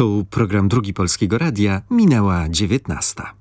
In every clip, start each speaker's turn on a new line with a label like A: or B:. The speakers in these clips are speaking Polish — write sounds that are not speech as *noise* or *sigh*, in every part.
A: Tu program Drugi Polskiego Radia minęła dziewiętnasta.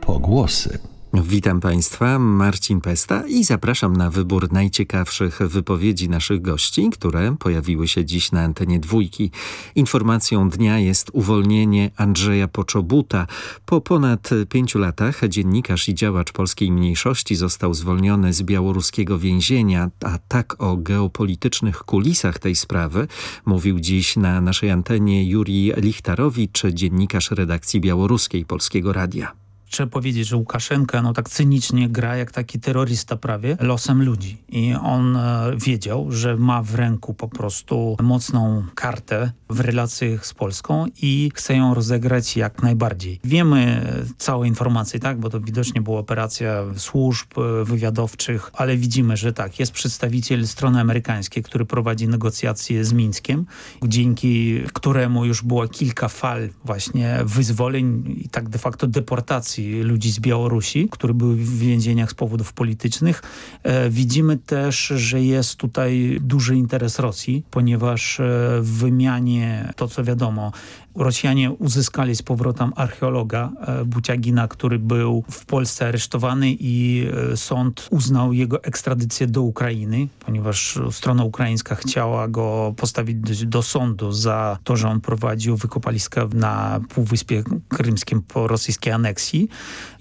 B: Pogłosy.
A: Witam Państwa, Marcin Pesta i zapraszam na wybór najciekawszych wypowiedzi naszych gości, które pojawiły się dziś na antenie dwójki. Informacją dnia jest uwolnienie Andrzeja Poczobuta. Po ponad pięciu latach dziennikarz i działacz polskiej mniejszości został zwolniony z białoruskiego więzienia, a tak o geopolitycznych kulisach tej sprawy mówił dziś na naszej antenie Juri Lichtarowicz, dziennikarz redakcji białoruskiej Polskiego Radia
C: trzeba powiedzieć, że Łukaszenka no tak cynicznie gra jak taki terrorysta prawie losem ludzi. I on e, wiedział, że ma w ręku po prostu mocną kartę w relacjach z Polską i chce ją rozegrać jak najbardziej. Wiemy e, całe informacje, tak, bo to widocznie była operacja służb e, wywiadowczych, ale widzimy, że tak, jest przedstawiciel strony amerykańskiej, który prowadzi negocjacje z Mińskiem, dzięki któremu już było kilka fal właśnie wyzwoleń i tak de facto deportacji ludzi z Białorusi, które były w więzieniach z powodów politycznych. E, widzimy też, że jest tutaj duży interes Rosji, ponieważ e, w wymianie, to co wiadomo, Rosjanie uzyskali z powrotem archeologa e, Buciagina, który był w Polsce aresztowany i e, sąd uznał jego ekstradycję do Ukrainy, ponieważ strona ukraińska chciała go postawić do sądu za to, że on prowadził wykopaliska na Półwyspie Krymskim po rosyjskiej aneksji.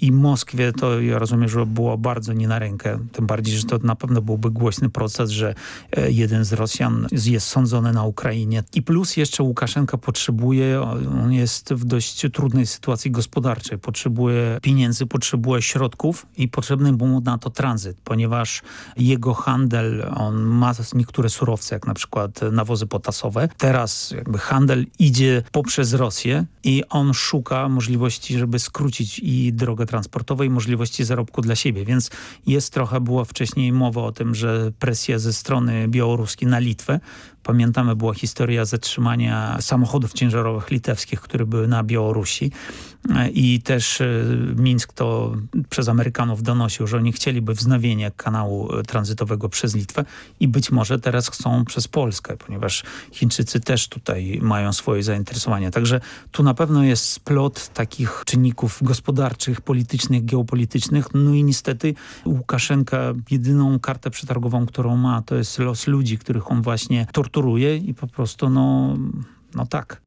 C: I Moskwie to ja rozumiem, że było bardzo nie na rękę, tym bardziej, że to na pewno byłby głośny proces, że e, jeden z Rosjan jest sądzony na Ukrainie. I plus jeszcze Łukaszenka potrzebuje on jest w dość trudnej sytuacji gospodarczej. Potrzebuje pieniędzy, potrzebuje środków i potrzebny mu na to tranzyt, ponieważ jego handel, on ma niektóre surowce, jak na przykład nawozy potasowe. Teraz jakby handel idzie poprzez Rosję i on szuka możliwości, żeby skrócić i drogę transportową i możliwości zarobku dla siebie, więc jest trochę, była wcześniej mowa o tym, że presja ze strony białoruskiej na Litwę Pamiętamy, była historia zatrzymania samochodów ciężarowych litewskich, które były na Białorusi i też e, Mińsk to przez Amerykanów donosił, że oni chcieliby wznowienia kanału e, tranzytowego przez Litwę i być może teraz chcą przez Polskę, ponieważ Chińczycy też tutaj mają swoje zainteresowania. Także tu na pewno jest splot takich czynników gospodarczych, politycznych, geopolitycznych. No i niestety Łukaszenka jedyną kartę przetargową, którą ma, to jest los ludzi, których on właśnie torturuje i po prostu no, no tak.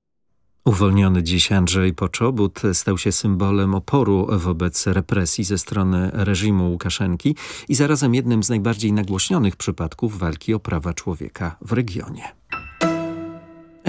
A: Uwolniony dziś Andrzej Poczobut stał się symbolem oporu wobec represji ze strony reżimu Łukaszenki i zarazem jednym z najbardziej nagłośnionych przypadków walki o prawa człowieka w regionie.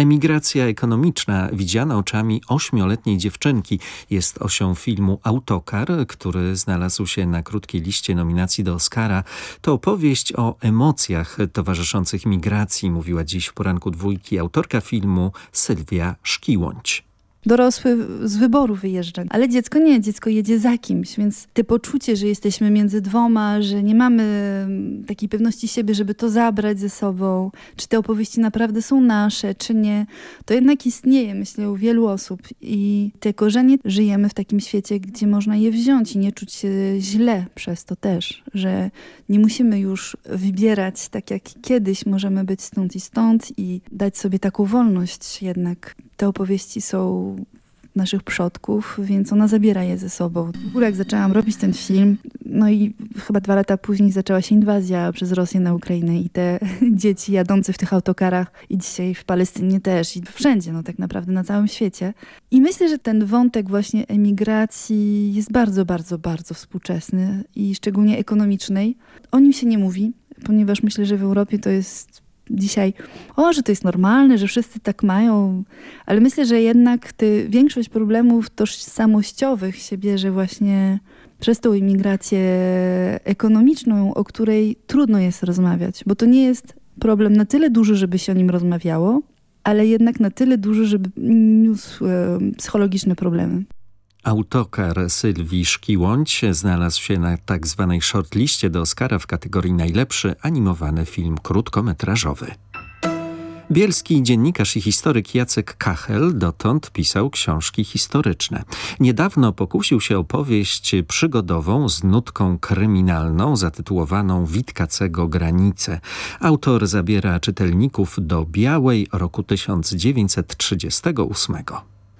A: Emigracja ekonomiczna widziana oczami ośmioletniej dziewczynki jest osią filmu Autokar, który znalazł się na krótkiej liście nominacji do Oscara. To opowieść o emocjach towarzyszących migracji, mówiła dziś w poranku dwójki autorka filmu Sylwia Szkiłąć
D: dorosły z wyboru wyjeżdża. Ale dziecko nie, dziecko jedzie za kimś, więc te poczucie, że jesteśmy między dwoma, że nie mamy mm, takiej pewności siebie, żeby to zabrać ze sobą, czy te opowieści naprawdę są nasze, czy nie, to jednak istnieje, myślę, u wielu osób. I te korzenie żyjemy w takim świecie, gdzie można je wziąć i nie czuć się źle przez to też, że nie musimy już wybierać tak jak kiedyś, możemy być stąd i stąd i dać sobie taką wolność jednak te opowieści są naszych przodków, więc ona zabiera je ze sobą. W ogóle jak zaczęłam robić ten film, no i chyba dwa lata później zaczęła się inwazja przez Rosję na Ukrainę i te *laughs* dzieci jadące w tych autokarach i dzisiaj w Palestynie też i wszędzie, no tak naprawdę na całym świecie. I myślę, że ten wątek właśnie emigracji jest bardzo, bardzo, bardzo współczesny i szczególnie ekonomicznej. O nim się nie mówi, ponieważ myślę, że w Europie to jest dzisiaj, o, że to jest normalne, że wszyscy tak mają, ale myślę, że jednak ty, większość problemów tożsamościowych się bierze właśnie przez tą imigrację ekonomiczną, o której trudno jest rozmawiać, bo to nie jest problem na tyle duży, żeby się o nim rozmawiało, ale jednak na tyle duży, żeby niósł e, psychologiczne problemy.
A: Autokar Sylwii Szkiłąć znalazł się na tak zwanej shortliście do Oscara w kategorii najlepszy animowany film krótkometrażowy. Bielski dziennikarz i historyk Jacek Kachel dotąd pisał książki historyczne. Niedawno pokusił się o powieść przygodową z nutką kryminalną zatytułowaną Witkacego Granice. Autor zabiera czytelników do Białej roku 1938.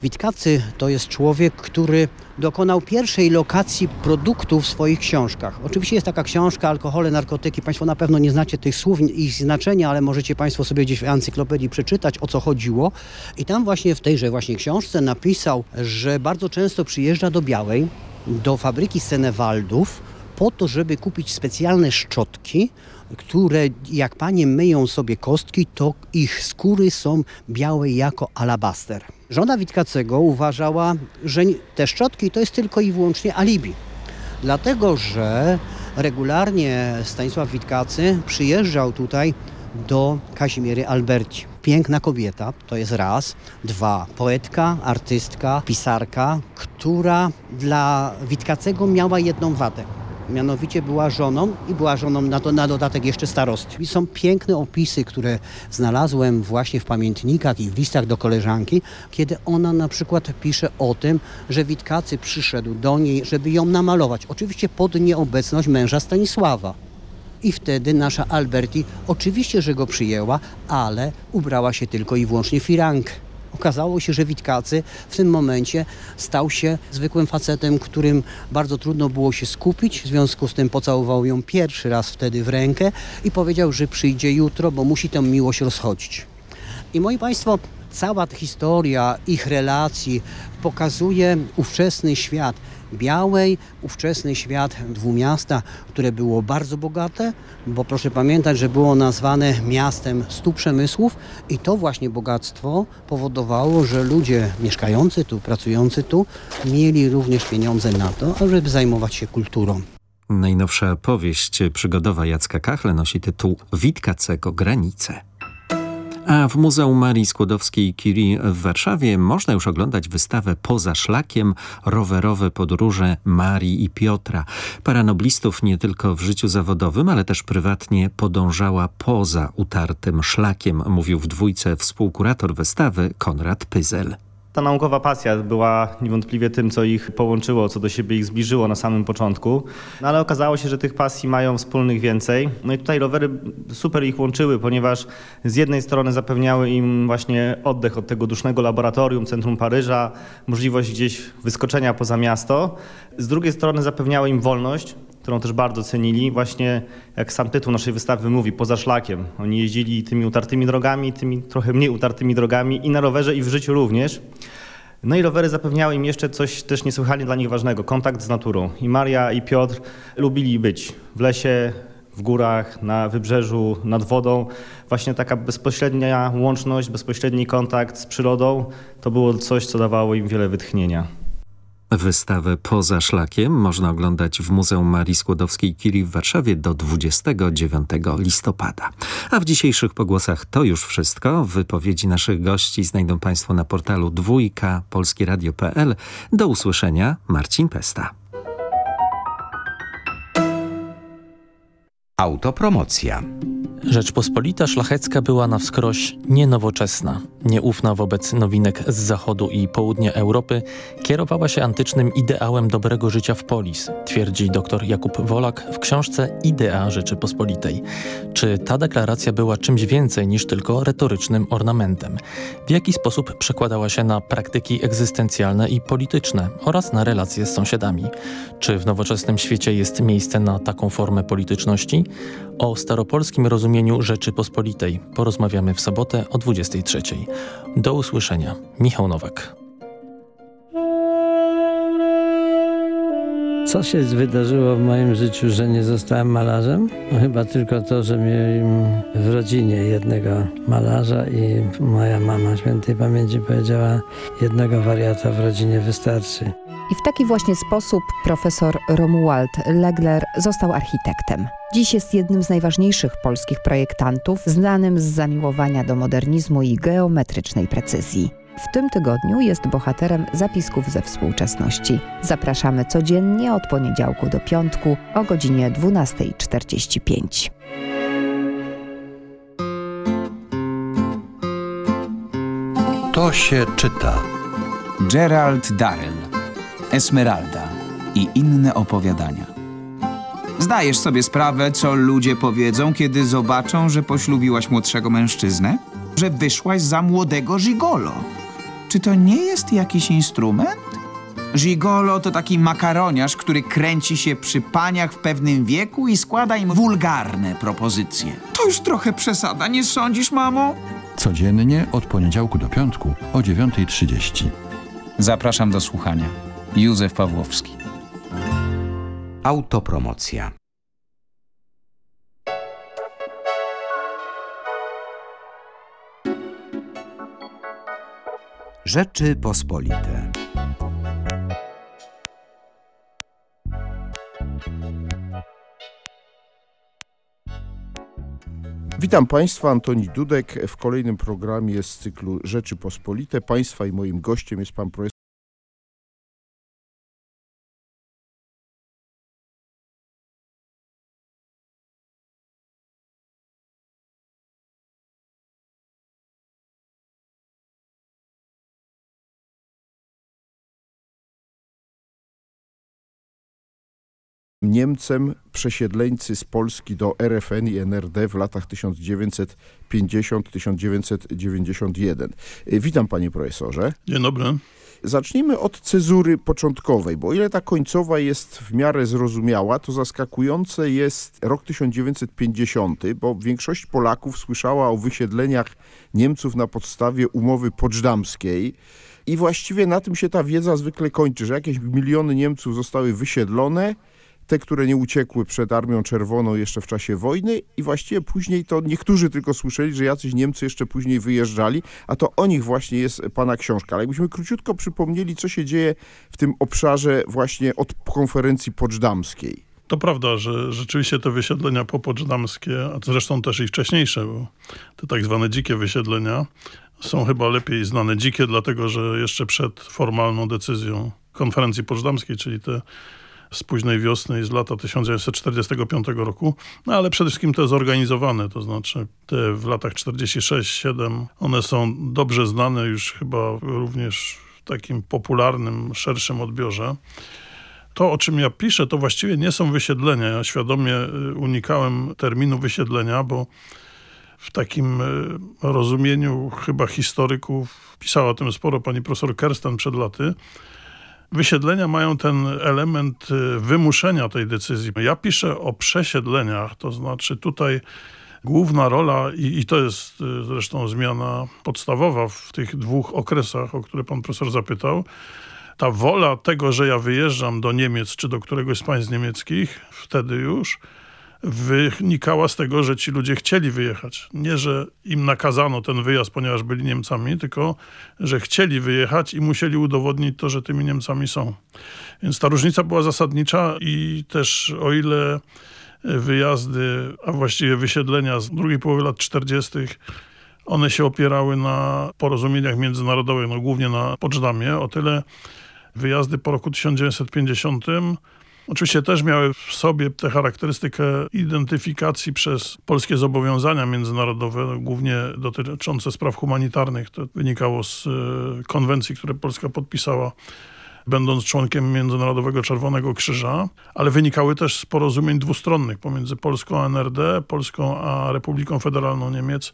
E: Witkacy to jest człowiek, który dokonał pierwszej lokacji produktów w swoich książkach. Oczywiście jest taka książka Alkohole, narkotyki. Państwo na pewno nie znacie tych słów i ich znaczenia, ale możecie Państwo sobie gdzieś w encyklopedii przeczytać, o co chodziło. I tam właśnie w tejże właśnie książce napisał, że bardzo często przyjeżdża do Białej, do fabryki Senewaldów, po to, żeby kupić specjalne szczotki, które jak panie myją sobie kostki, to ich skóry są białe jako alabaster. Żona Witkacego uważała, że te szczotki to jest tylko i wyłącznie alibi. Dlatego, że regularnie Stanisław Witkacy przyjeżdżał tutaj do Kazimiery Alberci. Piękna kobieta, to jest raz. Dwa, poetka, artystka, pisarka, która dla Witkacego miała jedną wadę mianowicie była żoną i była żoną na, na dodatek jeszcze starosty. I są piękne opisy, które znalazłem właśnie w pamiętnikach i w listach do koleżanki, kiedy ona na przykład pisze o tym, że Witkacy przyszedł do niej, żeby ją namalować. Oczywiście pod nieobecność męża Stanisława. I wtedy nasza Alberti oczywiście, że go przyjęła, ale ubrała się tylko i wyłącznie firankę. Okazało się, że Witkacy w tym momencie stał się zwykłym facetem, którym bardzo trudno było się skupić. W związku z tym pocałował ją pierwszy raz wtedy w rękę i powiedział, że przyjdzie jutro, bo musi tę miłość rozchodzić. I moi Państwo, cała ta historia ich relacji pokazuje ówczesny świat Białej, ówczesny świat dwumiasta, które było bardzo bogate, bo proszę pamiętać, że było nazwane miastem stu przemysłów i to właśnie bogactwo powodowało, że ludzie mieszkający tu, pracujący tu, mieli również pieniądze na to, żeby zajmować się kulturą.
A: Najnowsza powieść przygodowa Jacka Kachle nosi tytuł Witkacego Granice. A w Muzeum Marii Skłodowskiej-Curie w Warszawie można już oglądać wystawę Poza szlakiem rowerowe podróże Marii i Piotra. Para noblistów nie tylko w życiu zawodowym, ale też prywatnie podążała poza utartym szlakiem, mówił w dwójce współkurator wystawy Konrad Pyzel.
F: Ta naukowa pasja była niewątpliwie tym, co ich połączyło, co do siebie ich zbliżyło na samym początku. No ale okazało się, że tych pasji mają wspólnych więcej. No i tutaj rowery super ich łączyły, ponieważ z jednej strony zapewniały im właśnie oddech od tego dusznego laboratorium, centrum Paryża, możliwość gdzieś wyskoczenia poza miasto. Z drugiej strony zapewniały im wolność, którą też bardzo cenili, właśnie jak sam tytuł naszej wystawy mówi, poza szlakiem. Oni jeździli tymi utartymi drogami, tymi trochę mniej utartymi drogami i na rowerze i w życiu również. No i rowery zapewniały im jeszcze coś też niesłychanie dla nich ważnego, kontakt z naturą. I Maria i Piotr lubili być w lesie, w górach, na wybrzeżu, nad wodą. Właśnie taka bezpośrednia łączność, bezpośredni kontakt z przyrodą to było coś, co dawało im wiele wytchnienia.
A: Wystawę Poza Szlakiem można oglądać w Muzeum Marii Skłodowskiej-Curie w Warszawie do 29 listopada. A w dzisiejszych pogłosach to już wszystko. Wypowiedzi naszych gości znajdą Państwo na portalu dwójka polskieradio.pl. Do usłyszenia, Marcin Pesta.
B: Autopromocja.
G: Rzeczpospolita szlachecka była na wskroś nienowoczesna, nieufna wobec nowinek z zachodu i południa Europy, kierowała się antycznym ideałem dobrego życia w polis, twierdzi dr Jakub Wolak w książce Idea Rzeczypospolitej. Czy ta deklaracja była czymś więcej niż tylko retorycznym ornamentem? W jaki sposób przekładała się na praktyki egzystencjalne i polityczne oraz na relacje z sąsiadami? Czy w nowoczesnym świecie jest miejsce na taką formę polityczności? O staropolskim rozumieniu Rzeczypospolitej porozmawiamy w sobotę o 23. Do usłyszenia. Michał Nowak.
H: Co się wydarzyło w moim życiu, że nie zostałem malarzem? No chyba tylko to, że miałem w rodzinie jednego malarza i moja mama świętej pamięci powiedziała, jednego wariata w rodzinie wystarczy.
I: I w taki właśnie sposób profesor Romuald Legler został architektem. Dziś jest jednym z najważniejszych polskich projektantów, znanym z zamiłowania do modernizmu i geometrycznej precyzji. W tym tygodniu jest bohaterem zapisków ze współczesności. Zapraszamy codziennie od poniedziałku do piątku o godzinie 12.45.
B: To się czyta.
J: Gerald Darrell, Esmeralda i inne opowiadania. Zdajesz sobie sprawę, co ludzie powiedzą, kiedy zobaczą, że poślubiłaś młodszego mężczyznę? Że wyszłaś za młodego gigolo. Czy to nie jest jakiś instrument? Gigolo to taki makaroniarz, który kręci się przy paniach w pewnym wieku i składa im wulgarne propozycje. To już trochę przesada, nie sądzisz, mamo?
B: Codziennie od poniedziałku do piątku o 9.30.
J: Zapraszam do słuchania. Józef Pawłowski.
K: Autopromocja. Rzeczy Pospolite.
L: Witam Państwa, Antoni Dudek. W kolejnym programie z cyklu Rzeczy Pospolite. Państwa i moim gościem jest pan profesor Niemcem przesiedleńcy z Polski do RFN i NRD w latach 1950-1991. Witam panie profesorze.
M: Dzień dobry.
L: Zacznijmy od cezury początkowej, bo o ile ta końcowa jest w miarę zrozumiała, to zaskakujące jest rok 1950, bo większość Polaków słyszała o wysiedleniach Niemców na podstawie umowy poczdamskiej. I właściwie na tym się ta wiedza zwykle kończy, że jakieś miliony Niemców zostały wysiedlone, te, które nie uciekły przed Armią Czerwoną jeszcze w czasie wojny i właściwie później to niektórzy tylko słyszeli, że jacyś Niemcy jeszcze później wyjeżdżali, a to o nich właśnie jest pana książka. Ale jakbyśmy króciutko przypomnieli, co się dzieje w tym obszarze właśnie od konferencji poczdamskiej.
M: To prawda, że rzeczywiście te wysiedlenia popoczdamskie, a zresztą też i wcześniejsze, bo te tak zwane dzikie wysiedlenia są chyba lepiej znane. Dzikie dlatego, że jeszcze przed formalną decyzją konferencji poczdamskiej, czyli te z późnej wiosny i z lata 1945 roku, no ale przede wszystkim te zorganizowane, to znaczy te w latach 46-7, one są dobrze znane już chyba również w takim popularnym, szerszym odbiorze. To, o czym ja piszę, to właściwie nie są wysiedlenia. Ja świadomie y, unikałem terminu wysiedlenia, bo w takim y, rozumieniu chyba historyków pisała o tym sporo pani profesor Kersten przed laty, Wysiedlenia mają ten element y, wymuszenia tej decyzji. Ja piszę o przesiedleniach, to znaczy tutaj główna rola, i, i, to jest y, zresztą zmiana podstawowa w tych dwóch okresach, o które pan profesor zapytał, ta wola tego, że ja wyjeżdżam do Niemiec czy do któregoś z państw niemieckich, wtedy już, wynikała z tego, że ci ludzie chcieli wyjechać. Nie, że im nakazano ten wyjazd, ponieważ byli Niemcami, tylko, że chcieli wyjechać i musieli udowodnić to, że tymi Niemcami są. Więc ta różnica była zasadnicza i też o ile wyjazdy, a właściwie wysiedlenia z drugiej połowy lat 40., one się opierały na porozumieniach międzynarodowych, no głównie na Poczdamie, o tyle wyjazdy po roku 1950 Oczywiście też miały w sobie tę charakterystykę identyfikacji przez polskie zobowiązania międzynarodowe, głównie dotyczące spraw humanitarnych. To wynikało z e, konwencji, które Polska podpisała będąc członkiem Międzynarodowego Czerwonego Krzyża, ale wynikały też z porozumień dwustronnych pomiędzy Polską a NRD, Polską a Republiką Federalną Niemiec,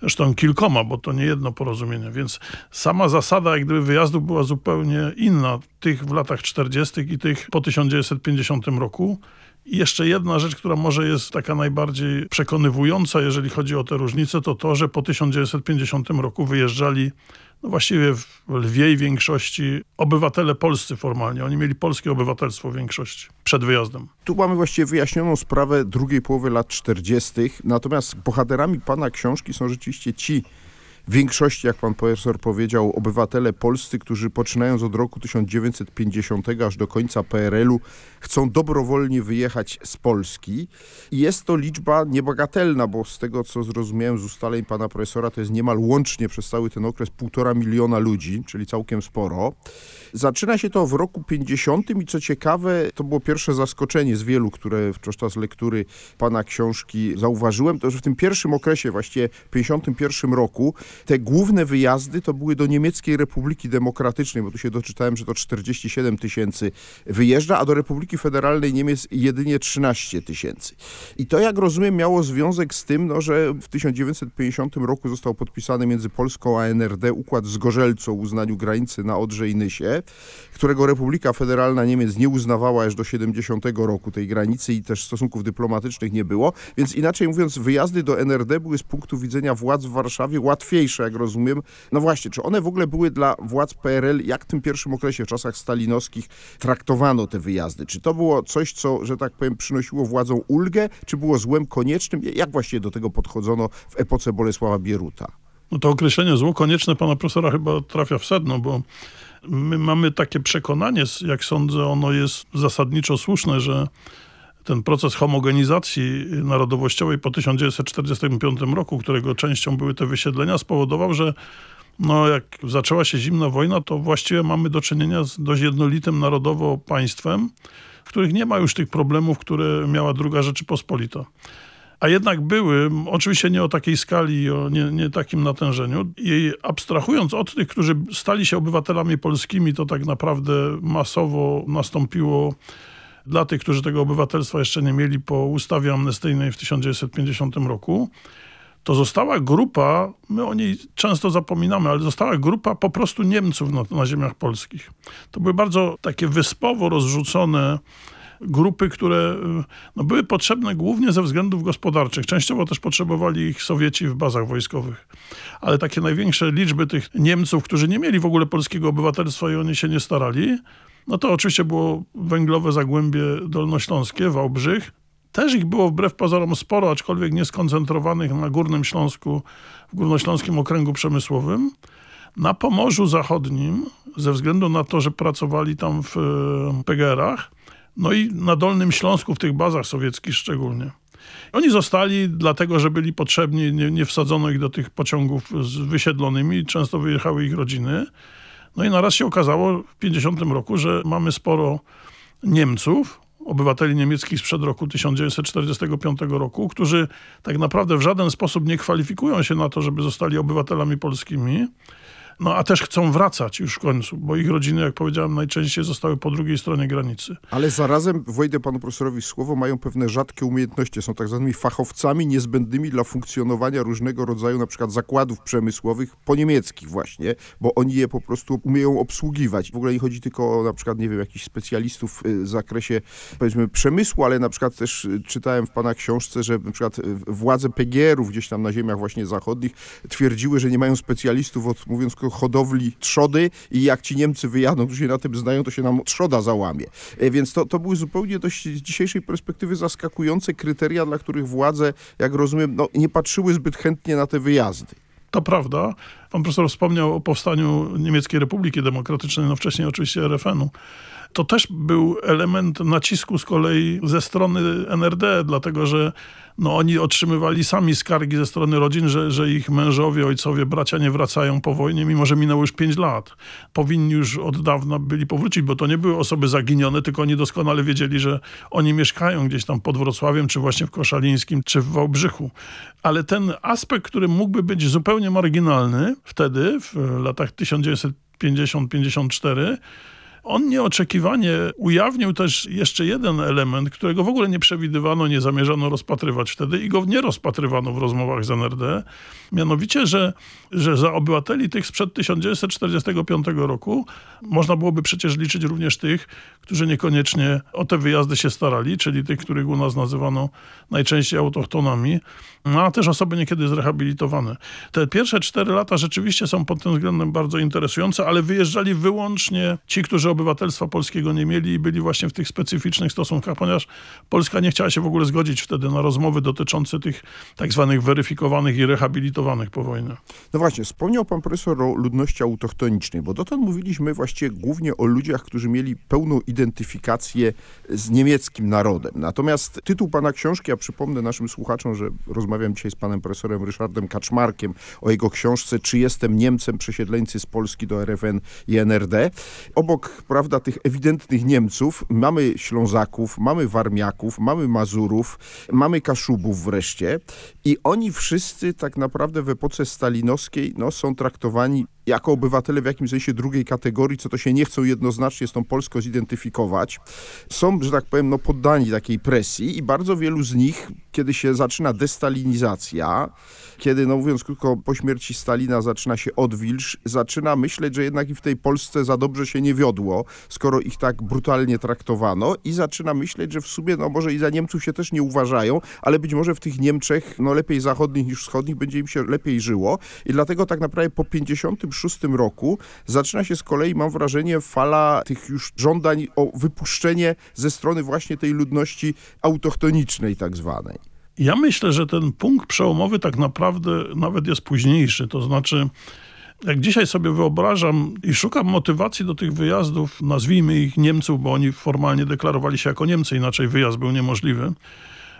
M: Zresztą kilkoma, bo to nie jedno porozumienie, więc sama zasada jak gdyby wyjazdu była zupełnie inna, tych w latach 40. i tych po 1950 roku. I jeszcze jedna rzecz, która może jest taka najbardziej przekonywująca, jeżeli chodzi o te różnice, to to, że po 1950 roku wyjeżdżali no właściwie w lwiej większości obywatele polscy formalnie. Oni mieli polskie obywatelstwo w większości przed wyjazdem.
L: Tu mamy właściwie wyjaśnioną sprawę drugiej połowy lat 40., natomiast bohaterami pana książki są rzeczywiście ci większości, jak pan profesor powiedział, obywatele polscy, którzy poczynając od roku 1950 aż do końca PRL-u chcą dobrowolnie wyjechać z Polski. I jest to liczba niebagatelna, bo z tego, co zrozumiałem z ustaleń pana profesora, to jest niemal łącznie przez cały ten okres półtora miliona ludzi, czyli całkiem sporo. Zaczyna się to w roku 50 i co ciekawe, to było pierwsze zaskoczenie z wielu, które podczas lektury pana książki zauważyłem, to że w tym pierwszym okresie, właściwie w 51 roku, te główne wyjazdy to były do Niemieckiej Republiki Demokratycznej, bo tu się doczytałem, że to 47 tysięcy wyjeżdża, a do Republiki Federalnej Niemiec jedynie 13 tysięcy. I to, jak rozumiem, miało związek z tym, no, że w 1950 roku został podpisany między Polską a NRD układ z Gorzelcą o uznaniu granicy na Odrze i Nysie, którego Republika Federalna Niemiec nie uznawała aż do 70 roku tej granicy i też stosunków dyplomatycznych nie było, więc inaczej mówiąc, wyjazdy do NRD były z punktu widzenia władz w Warszawie łatwiejsze, jak rozumiem. No właśnie, czy one w ogóle były dla władz PRL, jak w tym pierwszym okresie, w czasach stalinowskich, traktowano te wyjazdy? Czy to było coś, co, że tak powiem, przynosiło władzom ulgę, czy było złem koniecznym? Jak właściwie do tego podchodzono w epoce Bolesława Bieruta?
M: No to określenie zło konieczne pana profesora chyba trafia w sedno, bo my mamy takie przekonanie, jak sądzę, ono jest zasadniczo słuszne, że ten proces homogenizacji narodowościowej po 1945 roku, którego częścią były te wysiedlenia, spowodował, że no, jak zaczęła się zimna wojna, to właściwie mamy do czynienia z dość jednolitym narodowo państwem, w których nie ma już tych problemów, które miała druga Rzeczypospolita. A jednak były, oczywiście nie o takiej skali, o nie, nie takim natężeniu. I abstrahując od tych, którzy stali się obywatelami polskimi, to tak naprawdę masowo nastąpiło dla tych, którzy tego obywatelstwa jeszcze nie mieli po ustawie amnestyjnej w 1950 roku, to została grupa, my o niej często zapominamy, ale została grupa po prostu Niemców na, na ziemiach polskich. To były bardzo takie wyspowo rozrzucone grupy, które no, były potrzebne głównie ze względów gospodarczych. Częściowo też potrzebowali ich Sowieci w bazach wojskowych. Ale takie największe liczby tych Niemców, którzy nie mieli w ogóle polskiego obywatelstwa i oni się nie starali, no to oczywiście było węglowe Zagłębie Dolnośląskie, Wałbrzych. Też ich było wbrew pozorom sporo, aczkolwiek nie skoncentrowanych na Górnym Śląsku, w Górnośląskim Okręgu Przemysłowym. Na Pomorzu Zachodnim, ze względu na to, że pracowali tam w PGR-ach, no i na Dolnym Śląsku, w tych bazach sowieckich szczególnie. Oni zostali dlatego, że byli potrzebni, nie, nie wsadzono ich do tych pociągów z wysiedlonymi, często wyjechały ich rodziny. No i naraz się okazało w 50 roku, że mamy sporo Niemców, obywateli niemieckich sprzed roku 1945 roku, którzy tak naprawdę w żaden sposób nie kwalifikują się na to, żeby zostali obywatelami polskimi. No a też chcą wracać już w końcu, bo ich rodziny, jak powiedziałem, najczęściej zostały po drugiej stronie granicy.
L: Ale zarazem, wejdę panu profesorowi słowo, mają pewne rzadkie umiejętności. Są tak zwanymi fachowcami niezbędnymi dla funkcjonowania różnego rodzaju na przykład zakładów przemysłowych po niemieckich właśnie, bo oni je po prostu umieją obsługiwać. W ogóle nie chodzi tylko o na przykład, nie wiem, jakichś specjalistów y, w zakresie powiedzmy przemysłu, ale na przykład też y, czytałem w pana książce, że na przykład y, władze PGR-ów gdzieś tam na ziemiach właśnie zachodnich twierdziły, że nie mają specjalistów od, mówiąc hodowli trzody i jak ci Niemcy wyjadą, którzy się na tym znają, to się nam trzoda załamie. E, więc to, to były zupełnie dość z dzisiejszej perspektywy zaskakujące kryteria, dla których władze, jak rozumiem, no, nie patrzyły zbyt chętnie na te wyjazdy.
M: To prawda. Pan profesor wspomniał o powstaniu Niemieckiej Republiki Demokratycznej, no wcześniej oczywiście RFN-u. To też był element nacisku z kolei ze strony NRD, dlatego że no, oni otrzymywali sami skargi ze strony rodzin, że, że ich mężowie, ojcowie, bracia nie wracają po wojnie, mimo że minęło już 5 lat. Powinni już od dawna byli powrócić, bo to nie były osoby zaginione, tylko oni doskonale wiedzieli, że oni mieszkają gdzieś tam pod Wrocławiem, czy właśnie w Koszalińskim, czy w Wałbrzychu. Ale ten aspekt, który mógłby być zupełnie marginalny wtedy, w latach 1950-54, on nieoczekiwanie ujawnił też jeszcze jeden element, którego w ogóle nie przewidywano, nie zamierzano rozpatrywać wtedy i go nie rozpatrywano w rozmowach z NRD. Mianowicie, że, że za obywateli tych sprzed 1945 roku można byłoby przecież liczyć również tych, którzy niekoniecznie o te wyjazdy się starali, czyli tych, których u nas nazywano najczęściej autochtonami, no, a też osoby niekiedy zrehabilitowane. Te pierwsze cztery lata rzeczywiście są pod tym względem bardzo interesujące, ale wyjeżdżali wyłącznie ci, którzy obywatelstwa polskiego nie mieli i byli właśnie w tych specyficznych stosunkach, ponieważ Polska nie chciała się w ogóle zgodzić wtedy na rozmowy dotyczące tych tak zwanych weryfikowanych i rehabilitowanych po wojnie.
L: No właśnie, wspomniał pan profesor o ludności autochtonicznej, bo dotąd mówiliśmy właściwie głównie o ludziach, którzy mieli pełną identyfikację z niemieckim narodem. Natomiast tytuł pana książki, ja przypomnę naszym słuchaczom, że rozmawiam dzisiaj z panem profesorem Ryszardem Kaczmarkiem o jego książce Czy jestem Niemcem? Przesiedleńcy z Polski do RFN i NRD. Obok prawda, tych ewidentnych Niemców. Mamy Ślązaków, mamy Warmiaków, mamy Mazurów, mamy Kaszubów wreszcie. I oni wszyscy tak naprawdę w epoce stalinowskiej no, są traktowani jako obywatele w jakimś sensie drugiej kategorii, co to się nie chcą jednoznacznie z tą Polską zidentyfikować. Są, że tak powiem, no, poddani takiej presji i bardzo wielu z nich, kiedy się zaczyna destalinizacja, kiedy, no mówiąc krótko, po śmierci Stalina zaczyna się odwilż, zaczyna myśleć, że jednak i w tej Polsce za dobrze się nie wiodło, skoro ich tak brutalnie traktowano i zaczyna myśleć, że w sumie, no może i za Niemców się też nie uważają, ale być może w tych Niemczech, no lepiej zachodnich niż wschodnich, będzie im się lepiej żyło i dlatego tak naprawdę po 56 roku zaczyna się z kolei, mam wrażenie, fala tych już żądań o wypuszczenie ze strony właśnie tej ludności autochtonicznej tak zwanej.
M: Ja myślę, że ten punkt przełomowy tak naprawdę nawet jest późniejszy. To znaczy, jak dzisiaj sobie wyobrażam i szukam motywacji do tych wyjazdów, nazwijmy ich Niemców, bo oni formalnie deklarowali się jako Niemcy, inaczej wyjazd był niemożliwy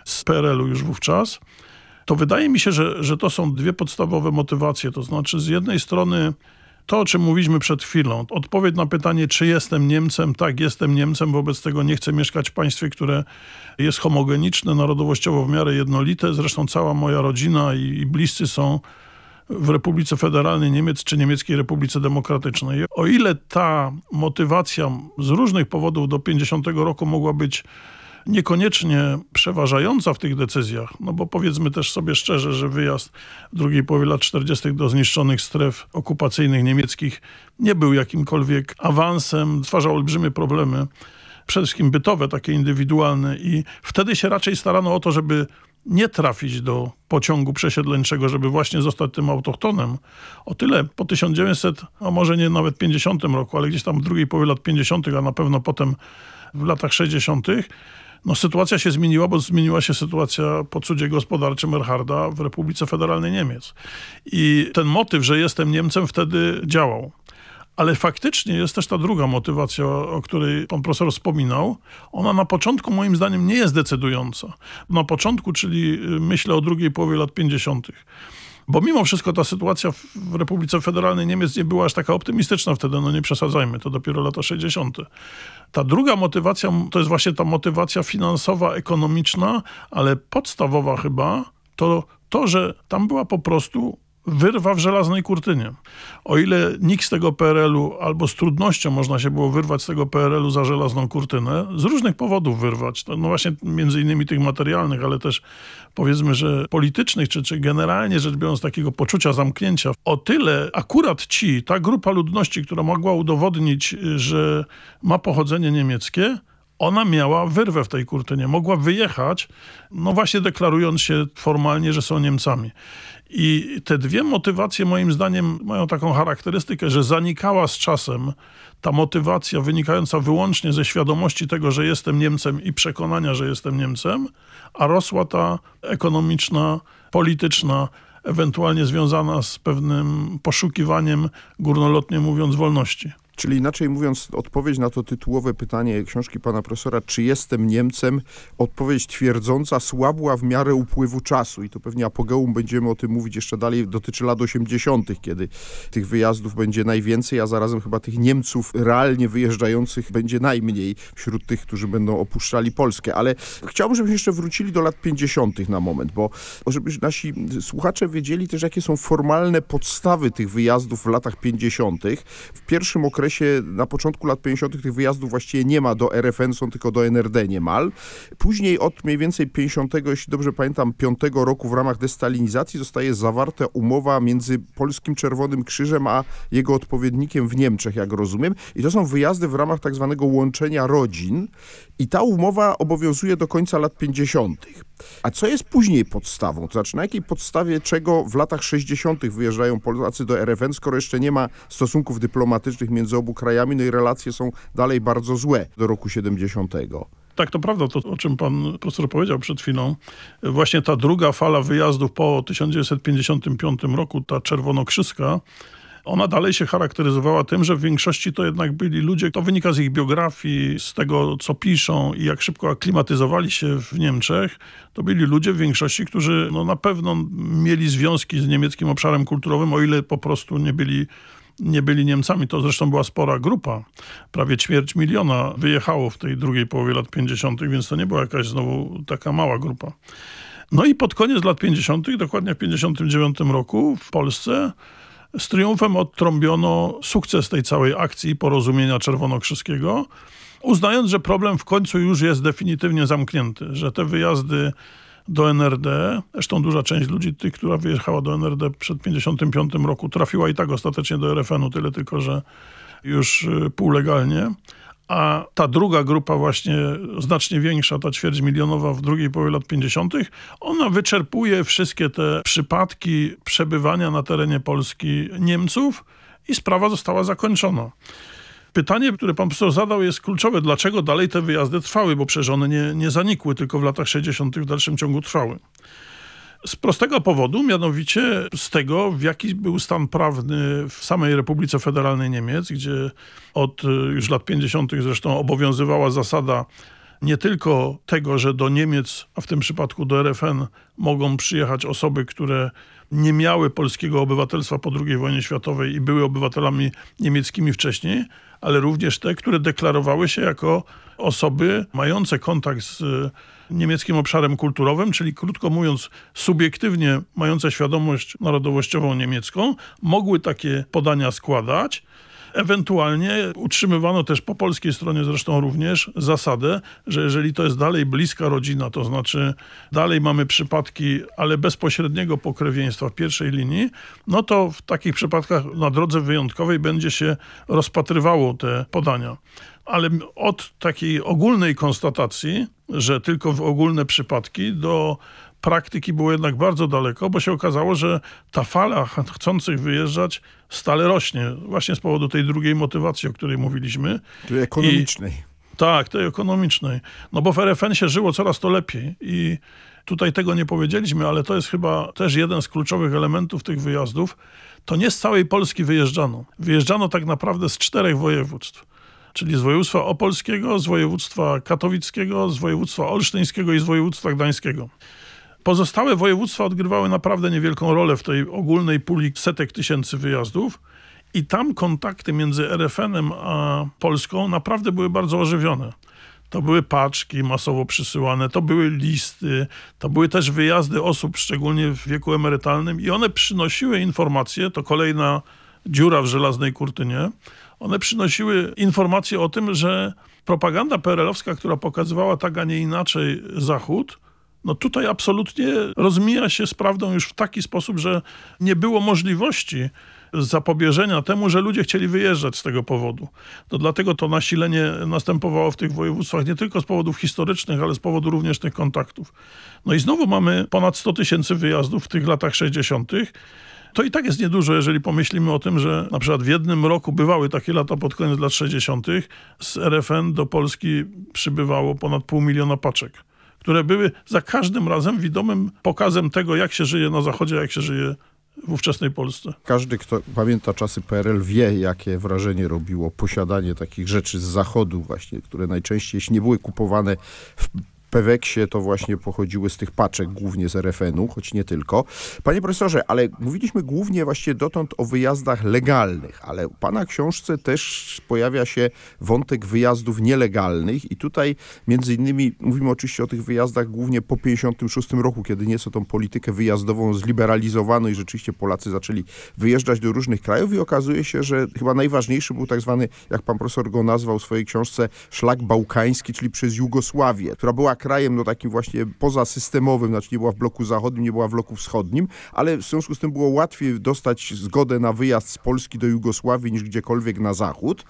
M: z PRL-u już wówczas, to wydaje mi się, że, że to są dwie podstawowe motywacje. To znaczy, z jednej strony to, o czym mówiliśmy przed chwilą, odpowiedź na pytanie, czy jestem Niemcem, tak, jestem Niemcem, wobec tego nie chcę mieszkać w państwie, które jest homogeniczne, narodowościowo w miarę jednolite. Zresztą cała moja rodzina i, i bliscy są w Republice Federalnej Niemiec czy Niemieckiej Republice Demokratycznej. O ile ta motywacja z różnych powodów do 50 roku mogła być niekoniecznie przeważająca w tych decyzjach, no bo powiedzmy też sobie szczerze, że wyjazd w drugiej połowie lat 40. do zniszczonych stref okupacyjnych niemieckich nie był jakimkolwiek awansem, stwarzał olbrzymie problemy, przede wszystkim bytowe, takie indywidualne i wtedy się raczej starano o to, żeby nie trafić do pociągu przesiedleńczego, żeby właśnie zostać tym autochtonem. O tyle po 1900, a może nie nawet 50 roku, ale gdzieś tam w drugiej połowie lat 50., a na pewno potem w latach 60., no, sytuacja się zmieniła, bo zmieniła się sytuacja po cudzie gospodarczym Erharda w Republice Federalnej Niemiec. I ten motyw, że jestem Niemcem wtedy działał. Ale faktycznie jest też ta druga motywacja, o której pan profesor wspominał. Ona na początku moim zdaniem nie jest decydująca. Na początku, czyli y, myślę o drugiej połowie lat 50. Bo mimo wszystko ta sytuacja w Republice Federalnej Niemiec nie była aż taka optymistyczna wtedy, no nie przesadzajmy, to dopiero lata 60. Ta druga motywacja to jest właśnie ta motywacja finansowa, ekonomiczna, ale podstawowa chyba to to, że tam była po prostu wyrwa w żelaznej kurtynie. O ile nikt z tego PRL-u, albo z trudnością można się było wyrwać z tego PRL-u za żelazną kurtynę, z różnych powodów wyrwać, no właśnie między innymi tych materialnych, ale też powiedzmy, że politycznych, czy, czy generalnie rzecz biorąc takiego poczucia zamknięcia. O tyle akurat ci, ta grupa ludności, która mogła udowodnić, że ma pochodzenie niemieckie, ona miała wyrwę w tej kurtynie, mogła wyjechać, no właśnie deklarując się formalnie, że są Niemcami. I te dwie motywacje moim zdaniem mają taką charakterystykę, że zanikała z czasem ta motywacja wynikająca wyłącznie ze świadomości tego, że jestem Niemcem i przekonania, że jestem Niemcem, a rosła ta ekonomiczna, polityczna, ewentualnie związana z pewnym poszukiwaniem, górnolotnie mówiąc, wolności.
L: Czyli inaczej mówiąc, odpowiedź na to tytułowe pytanie książki pana profesora, czy jestem Niemcem, odpowiedź twierdząca słabła w miarę upływu czasu i to pewnie apogeum będziemy o tym mówić jeszcze dalej, dotyczy lat 80., kiedy tych wyjazdów będzie najwięcej, a zarazem chyba tych Niemców realnie wyjeżdżających będzie najmniej wśród tych, którzy będą opuszczali Polskę. Ale chciałbym, żebyśmy jeszcze wrócili do lat 50. na moment, bo żeby nasi słuchacze wiedzieli też, jakie są formalne podstawy tych wyjazdów w latach 50. W pierwszym okresie okresie, na początku lat 50. tych wyjazdów właściwie nie ma do RFN, są tylko do NRD niemal. Później od mniej więcej 50, jeśli dobrze pamiętam, 5 roku w ramach destalinizacji zostaje zawarta umowa między Polskim Czerwonym Krzyżem a jego odpowiednikiem w Niemczech, jak rozumiem. I to są wyjazdy w ramach tak zwanego łączenia rodzin. I ta umowa obowiązuje do końca lat 50. A co jest później podstawą? To znaczy na jakiej podstawie czego w latach 60. wyjeżdżają Polacy do RFN, skoro jeszcze nie ma stosunków dyplomatycznych między obu krajami, no i relacje są dalej bardzo złe do roku 70.
M: Tak, to prawda, to o czym pan profesor powiedział przed chwilą. Właśnie ta druga fala wyjazdów po 1955 roku, ta czerwonokrzyska, ona dalej się charakteryzowała tym, że w większości to jednak byli ludzie, to wynika z ich biografii, z tego, co piszą i jak szybko aklimatyzowali się w Niemczech, to byli ludzie w większości, którzy no, na pewno mieli związki z niemieckim obszarem kulturowym, o ile po prostu nie byli nie byli Niemcami. To zresztą była spora grupa. Prawie ćwierć miliona wyjechało w tej drugiej połowie lat 50., więc to nie była jakaś znowu taka mała grupa. No i pod koniec lat 50., dokładnie w 59 roku w Polsce z triumfem odtrąbiono sukces tej całej akcji porozumienia czerwonokrzyskiego, uznając, że problem w końcu już jest definitywnie zamknięty, że te wyjazdy do NRD, zresztą duża część ludzi, tych, która wyjechała do NRD przed 55 roku, trafiła i tak ostatecznie do RFN-u, tyle tylko, że już y, półlegalnie. A ta druga grupa właśnie znacznie większa, ta ćwierć milionowa w drugiej połowie lat 50., ona wyczerpuje wszystkie te przypadki przebywania na terenie Polski Niemców i sprawa została zakończona. Pytanie, które pan profesor zadał jest kluczowe. Dlaczego dalej te wyjazdy trwały? Bo przecież one nie, nie zanikły, tylko w latach 60. w dalszym ciągu trwały. Z prostego powodu, mianowicie z tego, w jaki był stan prawny w samej Republice Federalnej Niemiec, gdzie od y, już lat 50. zresztą obowiązywała zasada nie tylko tego, że do Niemiec, a w tym przypadku do RFN, mogą przyjechać osoby, które nie miały polskiego obywatelstwa po II wojnie światowej i były obywatelami niemieckimi wcześniej, ale również te, które deklarowały się jako osoby mające kontakt z e, niemieckim obszarem kulturowym, czyli krótko mówiąc, subiektywnie mające świadomość narodowościową niemiecką, mogły takie podania składać. Ewentualnie utrzymywano też po polskiej stronie zresztą również zasadę, że jeżeli to jest dalej bliska rodzina, to znaczy dalej mamy przypadki, ale bezpośredniego pokrewieństwa w pierwszej linii, no to w takich przypadkach na drodze wyjątkowej będzie się rozpatrywało te podania. Ale od takiej ogólnej konstatacji, że tylko w ogólne przypadki, do praktyki było jednak bardzo daleko, bo się okazało, że ta fala chcących wyjeżdżać stale rośnie. Właśnie z powodu tej drugiej motywacji, o której mówiliśmy.
L: Czyli ekonomicznej.
M: I, tak, tej ekonomicznej. No bo w RFN się żyło coraz to lepiej i tutaj tego nie powiedzieliśmy, ale to jest chyba też jeden z kluczowych elementów tych wyjazdów. To nie z całej Polski wyjeżdżano. Wyjeżdżano tak naprawdę z czterech województw czyli z województwa opolskiego, z województwa katowickiego, z województwa olsztyńskiego i z województwa gdańskiego. Pozostałe województwa odgrywały naprawdę niewielką rolę w tej ogólnej puli setek tysięcy wyjazdów. I tam kontakty między RFN-em a Polską naprawdę były bardzo ożywione. To były paczki masowo przysyłane, to były listy, to były też wyjazdy osób, szczególnie w wieku emerytalnym, i one przynosiły informacje, to kolejna dziura w żelaznej kurtynie. One przynosiły informacje o tym, że propaganda PRL-owska, która pokazywała tak, a nie inaczej Zachód, no tutaj absolutnie rozmija się z prawdą już w taki sposób, że nie było możliwości zapobieżenia temu, że ludzie chcieli wyjeżdżać z tego powodu. To dlatego to nasilenie następowało w tych województwach nie tylko z powodów historycznych, ale z powodu również tych kontaktów. No i znowu mamy ponad 100 tysięcy wyjazdów w tych latach 60. To i tak jest niedużo, jeżeli pomyślimy o tym, że na przykład w jednym roku bywały takie lata pod koniec lat 60. z RFN do Polski przybywało ponad pół miliona paczek które były za każdym razem widomym pokazem tego, jak się żyje na Zachodzie, jak się żyje w ówczesnej Polsce.
L: Każdy, kto pamięta czasy PRL, wie, jakie wrażenie robiło posiadanie takich rzeczy z Zachodu właśnie, które najczęściej, jeśli nie były kupowane w Peweksie to właśnie pochodziły z tych paczek, głównie z RFN-u, choć nie tylko. Panie profesorze, ale mówiliśmy głównie właśnie dotąd o wyjazdach legalnych, ale w pana książce też pojawia się wątek wyjazdów nielegalnych i tutaj między innymi mówimy oczywiście o tych wyjazdach głównie po 56 roku, kiedy nieco tą politykę wyjazdową zliberalizowano i rzeczywiście Polacy zaczęli wyjeżdżać do różnych krajów i okazuje się, że chyba najważniejszy był tak zwany, jak pan profesor go nazwał w swojej książce, szlak bałkański, czyli przez Jugosławię, która była krajem no takim właśnie pozasystemowym, znaczy nie była w bloku zachodnim, nie była w bloku wschodnim, ale w związku z tym było łatwiej dostać zgodę na wyjazd z Polski do Jugosławii niż gdziekolwiek na zachód,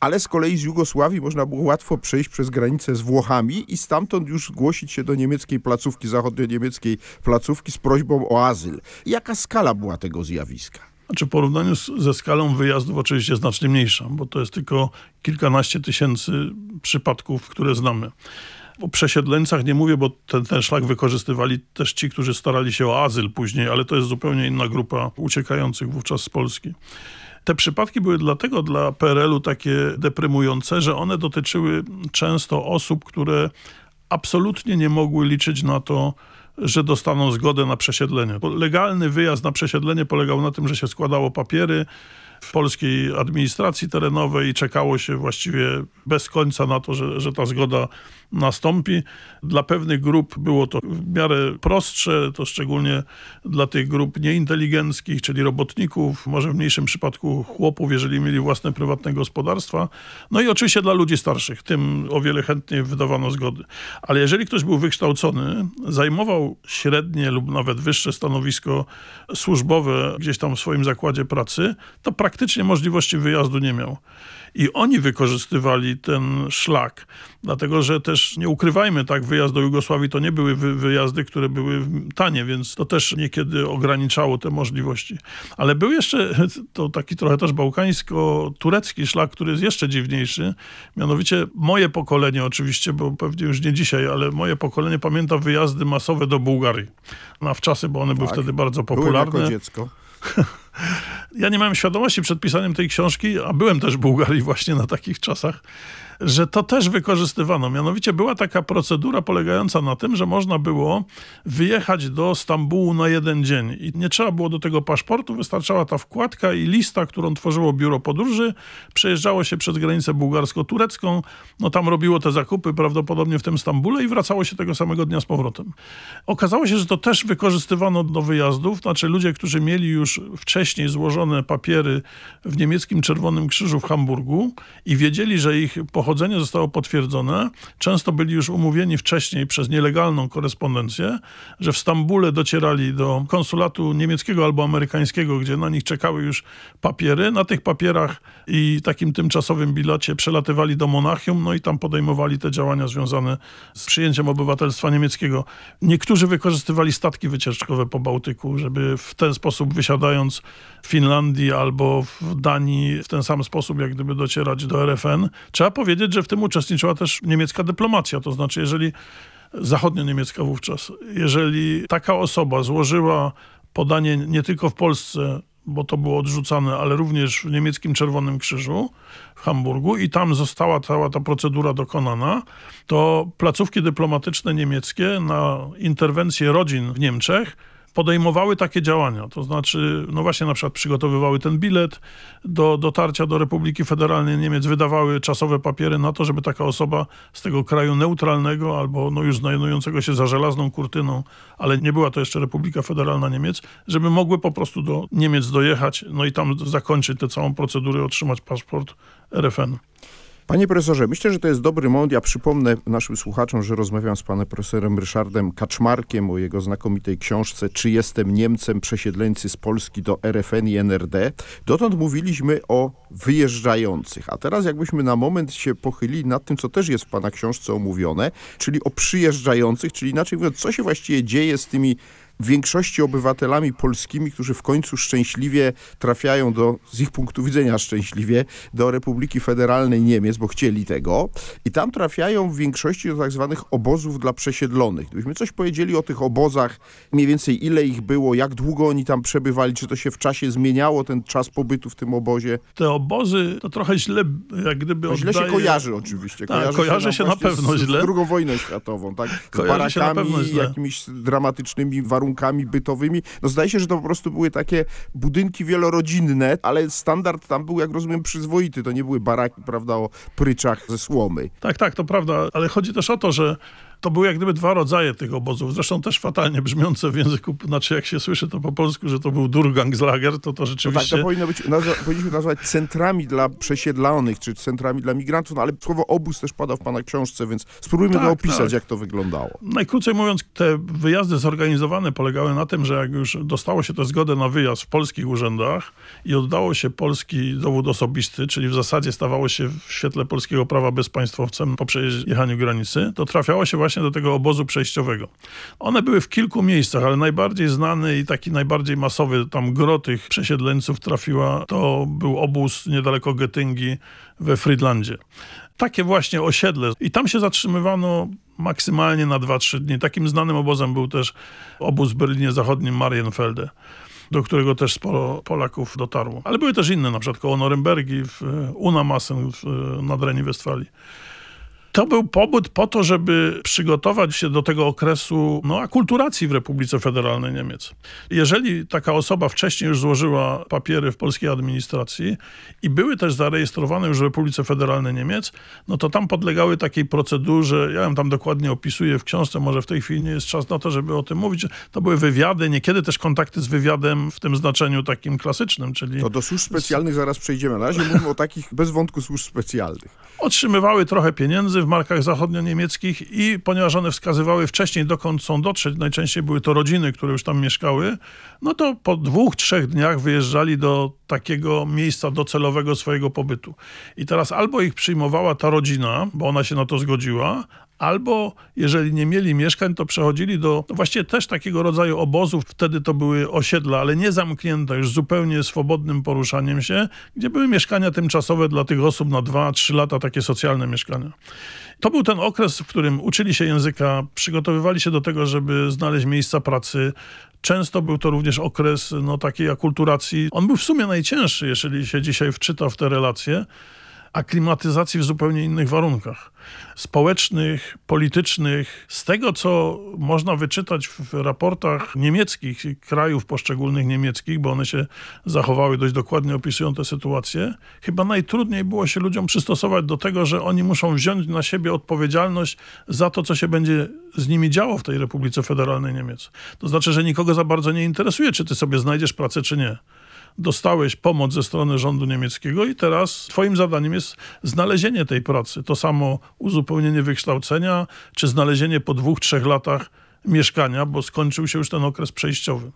L: ale z kolei z Jugosławii można było łatwo przejść przez granicę z Włochami i stamtąd już głosić się do niemieckiej placówki, zachodnio-niemieckiej placówki z prośbą o azyl. Jaka skala była tego zjawiska?
M: Znaczy w porównaniu ze skalą wyjazdów oczywiście znacznie mniejsza, bo to jest tylko kilkanaście tysięcy przypadków, które znamy. O przesiedleńcach nie mówię, bo ten, ten szlak wykorzystywali też ci, którzy starali się o azyl później, ale to jest zupełnie inna grupa uciekających wówczas z Polski. Te przypadki były dlatego dla PRL-u takie deprymujące, że one dotyczyły często osób, które absolutnie nie mogły liczyć na to, że dostaną zgodę na przesiedlenie. Legalny wyjazd na przesiedlenie polegał na tym, że się składało papiery, w polskiej administracji terenowej i czekało się właściwie bez końca na to, że, że ta zgoda nastąpi. Dla pewnych grup było to w miarę prostsze, to szczególnie dla tych grup nieinteligenckich, czyli robotników, może w mniejszym przypadku chłopów, jeżeli mieli własne prywatne gospodarstwa. No i oczywiście dla ludzi starszych, tym o wiele chętniej wydawano zgody. Ale jeżeli ktoś był wykształcony, zajmował średnie lub nawet wyższe stanowisko służbowe gdzieś tam w swoim zakładzie pracy, to praktycznie możliwości wyjazdu nie miał. I oni wykorzystywali ten szlak, dlatego że też nie ukrywajmy, tak, wyjazd do Jugosławii to nie były wy wyjazdy, które były tanie, więc to też niekiedy ograniczało te możliwości. Ale był jeszcze to taki trochę też bałkańsko-turecki szlak, który jest jeszcze dziwniejszy. Mianowicie moje pokolenie oczywiście, bo pewnie już nie dzisiaj, ale moje pokolenie pamięta wyjazdy masowe do Bułgarii na wczasy, bo one tak. były wtedy bardzo popularne.
L: Byłem jako dziecko. *laughs*
M: ja nie miałem świadomości przed pisaniem tej książki, a byłem też w Bułgarii właśnie na takich czasach że to też wykorzystywano. Mianowicie była taka procedura polegająca na tym, że można było wyjechać do Stambułu na jeden dzień i nie trzeba było do tego paszportu, wystarczała ta wkładka i lista, którą tworzyło biuro podróży. Przejeżdżało się przez granicę bułgarsko-turecką, no tam robiło te zakupy prawdopodobnie w tym Stambule i wracało się tego samego dnia z powrotem. Okazało się, że to też wykorzystywano do wyjazdów, znaczy ludzie, którzy mieli już wcześniej złożone papiery w niemieckim Czerwonym Krzyżu w Hamburgu i wiedzieli, że ich pochodzenie pochodzenie zostało potwierdzone. Często byli już umówieni wcześniej przez nielegalną korespondencję, że w Stambule docierali do konsulatu niemieckiego albo amerykańskiego, gdzie na nich czekały już papiery. Na tych papierach i takim tymczasowym bilocie przelatywali do Monachium, no i tam podejmowali te działania związane z przyjęciem obywatelstwa niemieckiego. Niektórzy wykorzystywali statki wycieczkowe po Bałtyku, żeby w ten sposób wysiadając w Finlandii albo w Danii w ten sam sposób, jak gdyby docierać do RFN. Trzeba powiedzieć, powiedzieć, że w tym uczestniczyła też niemiecka dyplomacja. To znaczy, jeżeli zachodnio-niemiecka wówczas, jeżeli taka osoba złożyła podanie nie tylko w Polsce, bo to było odrzucane, ale również w niemieckim Czerwonym Krzyżu w Hamburgu i tam została cała ta procedura dokonana, to placówki dyplomatyczne niemieckie na interwencję rodzin w Niemczech podejmowały takie działania. To znaczy, no właśnie na przykład przygotowywały ten bilet do dotarcia do Republiki Federalnej Niemiec, wydawały czasowe papiery na to, żeby taka osoba z tego kraju neutralnego albo no już znajdującego się za żelazną kurtyną, ale nie była to jeszcze Republika Federalna Niemiec, żeby mogły po prostu do Niemiec dojechać, no i tam zakończyć tę całą procedurę, otrzymać paszport RFN.
L: Panie profesorze, myślę, że to jest dobry moment. Ja przypomnę naszym słuchaczom, że rozmawiam z panem profesorem Ryszardem Kaczmarkiem o jego znakomitej książce Czy jestem Niemcem? Przesiedleńcy z Polski do RFN i NRD. Dotąd mówiliśmy o wyjeżdżających, a teraz jakbyśmy na moment się pochylili nad tym, co też jest w pana książce omówione, czyli o przyjeżdżających, czyli inaczej mówiąc, co się właściwie dzieje z tymi w większości obywatelami polskimi, którzy w końcu szczęśliwie trafiają do, z ich punktu widzenia szczęśliwie, do Republiki Federalnej Niemiec, bo chcieli tego. I tam trafiają w większości do tak zwanych obozów dla przesiedlonych. Gdybyśmy coś powiedzieli o tych obozach, mniej więcej ile ich było, jak długo oni tam przebywali, czy to się w czasie zmieniało, ten czas pobytu w tym obozie?
M: Te obozy to trochę źle, jak gdyby
L: oddaje... Źle się kojarzy oczywiście.
M: Tak, kojarzy, kojarzy się, się na pewno
L: z,
M: źle.
L: Z II wojną światową, tak? Z kojarzy barakami, się na pewno źle. jakimiś dramatycznymi warunkami warunkami bytowymi. No zdaje się, że to po prostu były takie budynki wielorodzinne, ale standard tam był, jak rozumiem, przyzwoity. To nie były baraki, prawda, o pryczach ze słomy.
M: Tak, tak, to prawda, ale chodzi też o to, że to były jak gdyby dwa rodzaje tych obozów, zresztą też fatalnie brzmiące w języku, znaczy jak się słyszy to po polsku, że to był Durgangslager, to to rzeczywiście...
L: No tak, to powinno być, nazwa, powinniśmy nazwać centrami dla przesiedlonych, czy centrami dla migrantów, no ale słowo obóz też pada w pana książce, więc spróbujmy tak, to opisać, tak. jak to wyglądało.
M: Najkrócej mówiąc, te wyjazdy zorganizowane polegały na tym, że jak już dostało się tę zgodę na wyjazd w polskich urzędach i oddało się polski dowód osobisty, czyli w zasadzie stawało się w świetle polskiego prawa bezpaństwowcem po przejechaniu granicy, to trafiało się właśnie właśnie do tego obozu przejściowego. One były w kilku miejscach, ale najbardziej znany i taki najbardziej masowy, tam gro tych przesiedleńców trafiła, to był obóz niedaleko Getyngi we Friedlandzie. Takie właśnie osiedle. I tam się zatrzymywano maksymalnie na 2-3 dni. Takim znanym obozem był też obóz w Berlinie Zachodnim Marienfelde do którego też sporo Polaków dotarło. Ale były też inne, na przykład koło Norymbergi, w Unamassen w Nadrenii Westfalii. To był pobud po to, żeby przygotować się do tego okresu no, akulturacji w Republice Federalnej Niemiec. Jeżeli taka osoba wcześniej już złożyła papiery w polskiej administracji i były też zarejestrowane już w Republice Federalnej Niemiec, no to tam podlegały takiej procedurze, ja ją tam dokładnie opisuję w książce, może w tej chwili nie jest czas na to, żeby o tym mówić. To były wywiady, niekiedy też kontakty z wywiadem w tym znaczeniu takim klasycznym, czyli...
L: To do służb specjalnych zaraz przejdziemy. Na razie mówimy o takich bez wątku służb specjalnych.
M: Otrzymywały trochę pieniędzy w markach zachodnio-niemieckich i ponieważ one wskazywały wcześniej, dokąd są dotrzeć, najczęściej były to rodziny, które już tam mieszkały, no to po dwóch, trzech dniach wyjeżdżali do takiego miejsca docelowego swojego pobytu. I teraz albo ich przyjmowała ta rodzina, bo ona się na to zgodziła, albo jeżeli nie mieli mieszkań, to przechodzili do no właściwie też takiego rodzaju obozów. Wtedy to były osiedla, ale nie zamknięte, już zupełnie swobodnym poruszaniem się, gdzie były mieszkania tymczasowe dla tych osób na 2-3 lata, takie socjalne mieszkania. To był ten okres, w którym uczyli się języka, przygotowywali się do tego, żeby znaleźć miejsca pracy. Często był to również okres no, takiej akulturacji. On był w sumie najcięższy, jeżeli się dzisiaj wczyta w te relacje aklimatyzacji w zupełnie innych warunkach społecznych, politycznych. Z tego, co można wyczytać w raportach niemieckich, krajów poszczególnych niemieckich, bo one się zachowały, dość dokładnie opisują tę sytuację, chyba najtrudniej było się ludziom przystosować do tego, że oni muszą wziąć na siebie odpowiedzialność za to, co się będzie z nimi działo w tej Republice Federalnej Niemiec. To znaczy, że nikogo za bardzo nie interesuje, czy ty sobie znajdziesz pracę, czy nie dostałeś pomoc ze strony rządu niemieckiego i teraz twoim zadaniem jest znalezienie tej pracy. To samo uzupełnienie wykształcenia, czy znalezienie po dwóch, trzech latach mieszkania, bo skończył się już ten okres przejściowy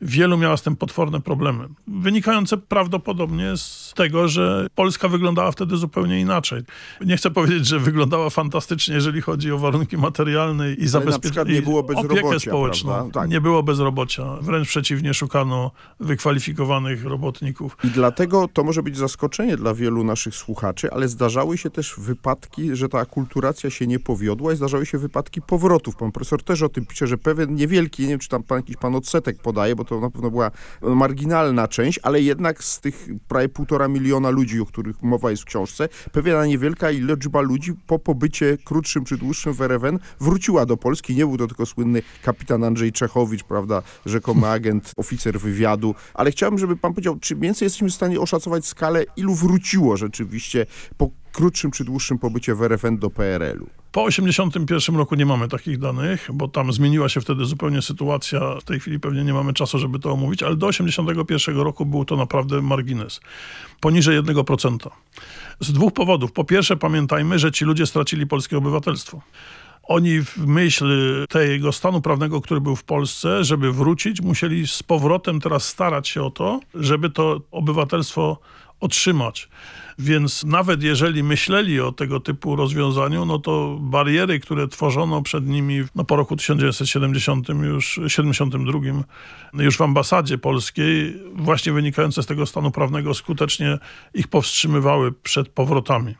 M: wielu miała z tym potworne problemy, wynikające prawdopodobnie z tego, że Polska wyglądała wtedy zupełnie inaczej. Nie chcę powiedzieć, że wyglądała fantastycznie, jeżeli chodzi o warunki materialne i zabezpieczenie,
L: nie było bezrobocia,
M: społeczną. Tak. Nie było bezrobocia, wręcz przeciwnie, szukano wykwalifikowanych robotników.
L: I dlatego to może być zaskoczenie dla wielu naszych słuchaczy, ale zdarzały się też wypadki, że ta akulturacja się nie powiodła i zdarzały się wypadki powrotów. Pan profesor też o tym pisze, że pewien niewielki, nie wiem, czy tam pan, jakiś pan odsetek podaje, bo to na pewno była marginalna część, ale jednak z tych prawie półtora miliona ludzi, o których mowa jest w książce, pewna niewielka liczba ludzi po pobycie krótszym czy dłuższym w RFN wróciła do Polski. Nie był to tylko słynny kapitan Andrzej Czechowicz, prawda, rzekomy *laughs* agent, oficer wywiadu, ale chciałbym, żeby pan powiedział, czy więcej jesteśmy w stanie oszacować skalę, ilu wróciło rzeczywiście po krótszym czy dłuższym pobycie w RFN do PRL-u?
M: Po 1981 roku nie mamy takich danych, bo tam zmieniła się wtedy zupełnie sytuacja. W tej chwili pewnie nie mamy czasu, żeby to omówić, ale do 1981 roku był to naprawdę margines. Poniżej 1%. Z dwóch powodów. Po pierwsze pamiętajmy, że ci ludzie stracili polskie obywatelstwo. Oni w myśl tego stanu prawnego, który był w Polsce, żeby wrócić, musieli z powrotem teraz starać się o to, żeby to obywatelstwo otrzymać. Więc nawet jeżeli myśleli o tego typu rozwiązaniu, no to bariery, które tworzono przed nimi no po roku 1970 już, 72 już w ambasadzie polskiej, właśnie wynikające z tego stanu prawnego, skutecznie ich powstrzymywały przed powrotami.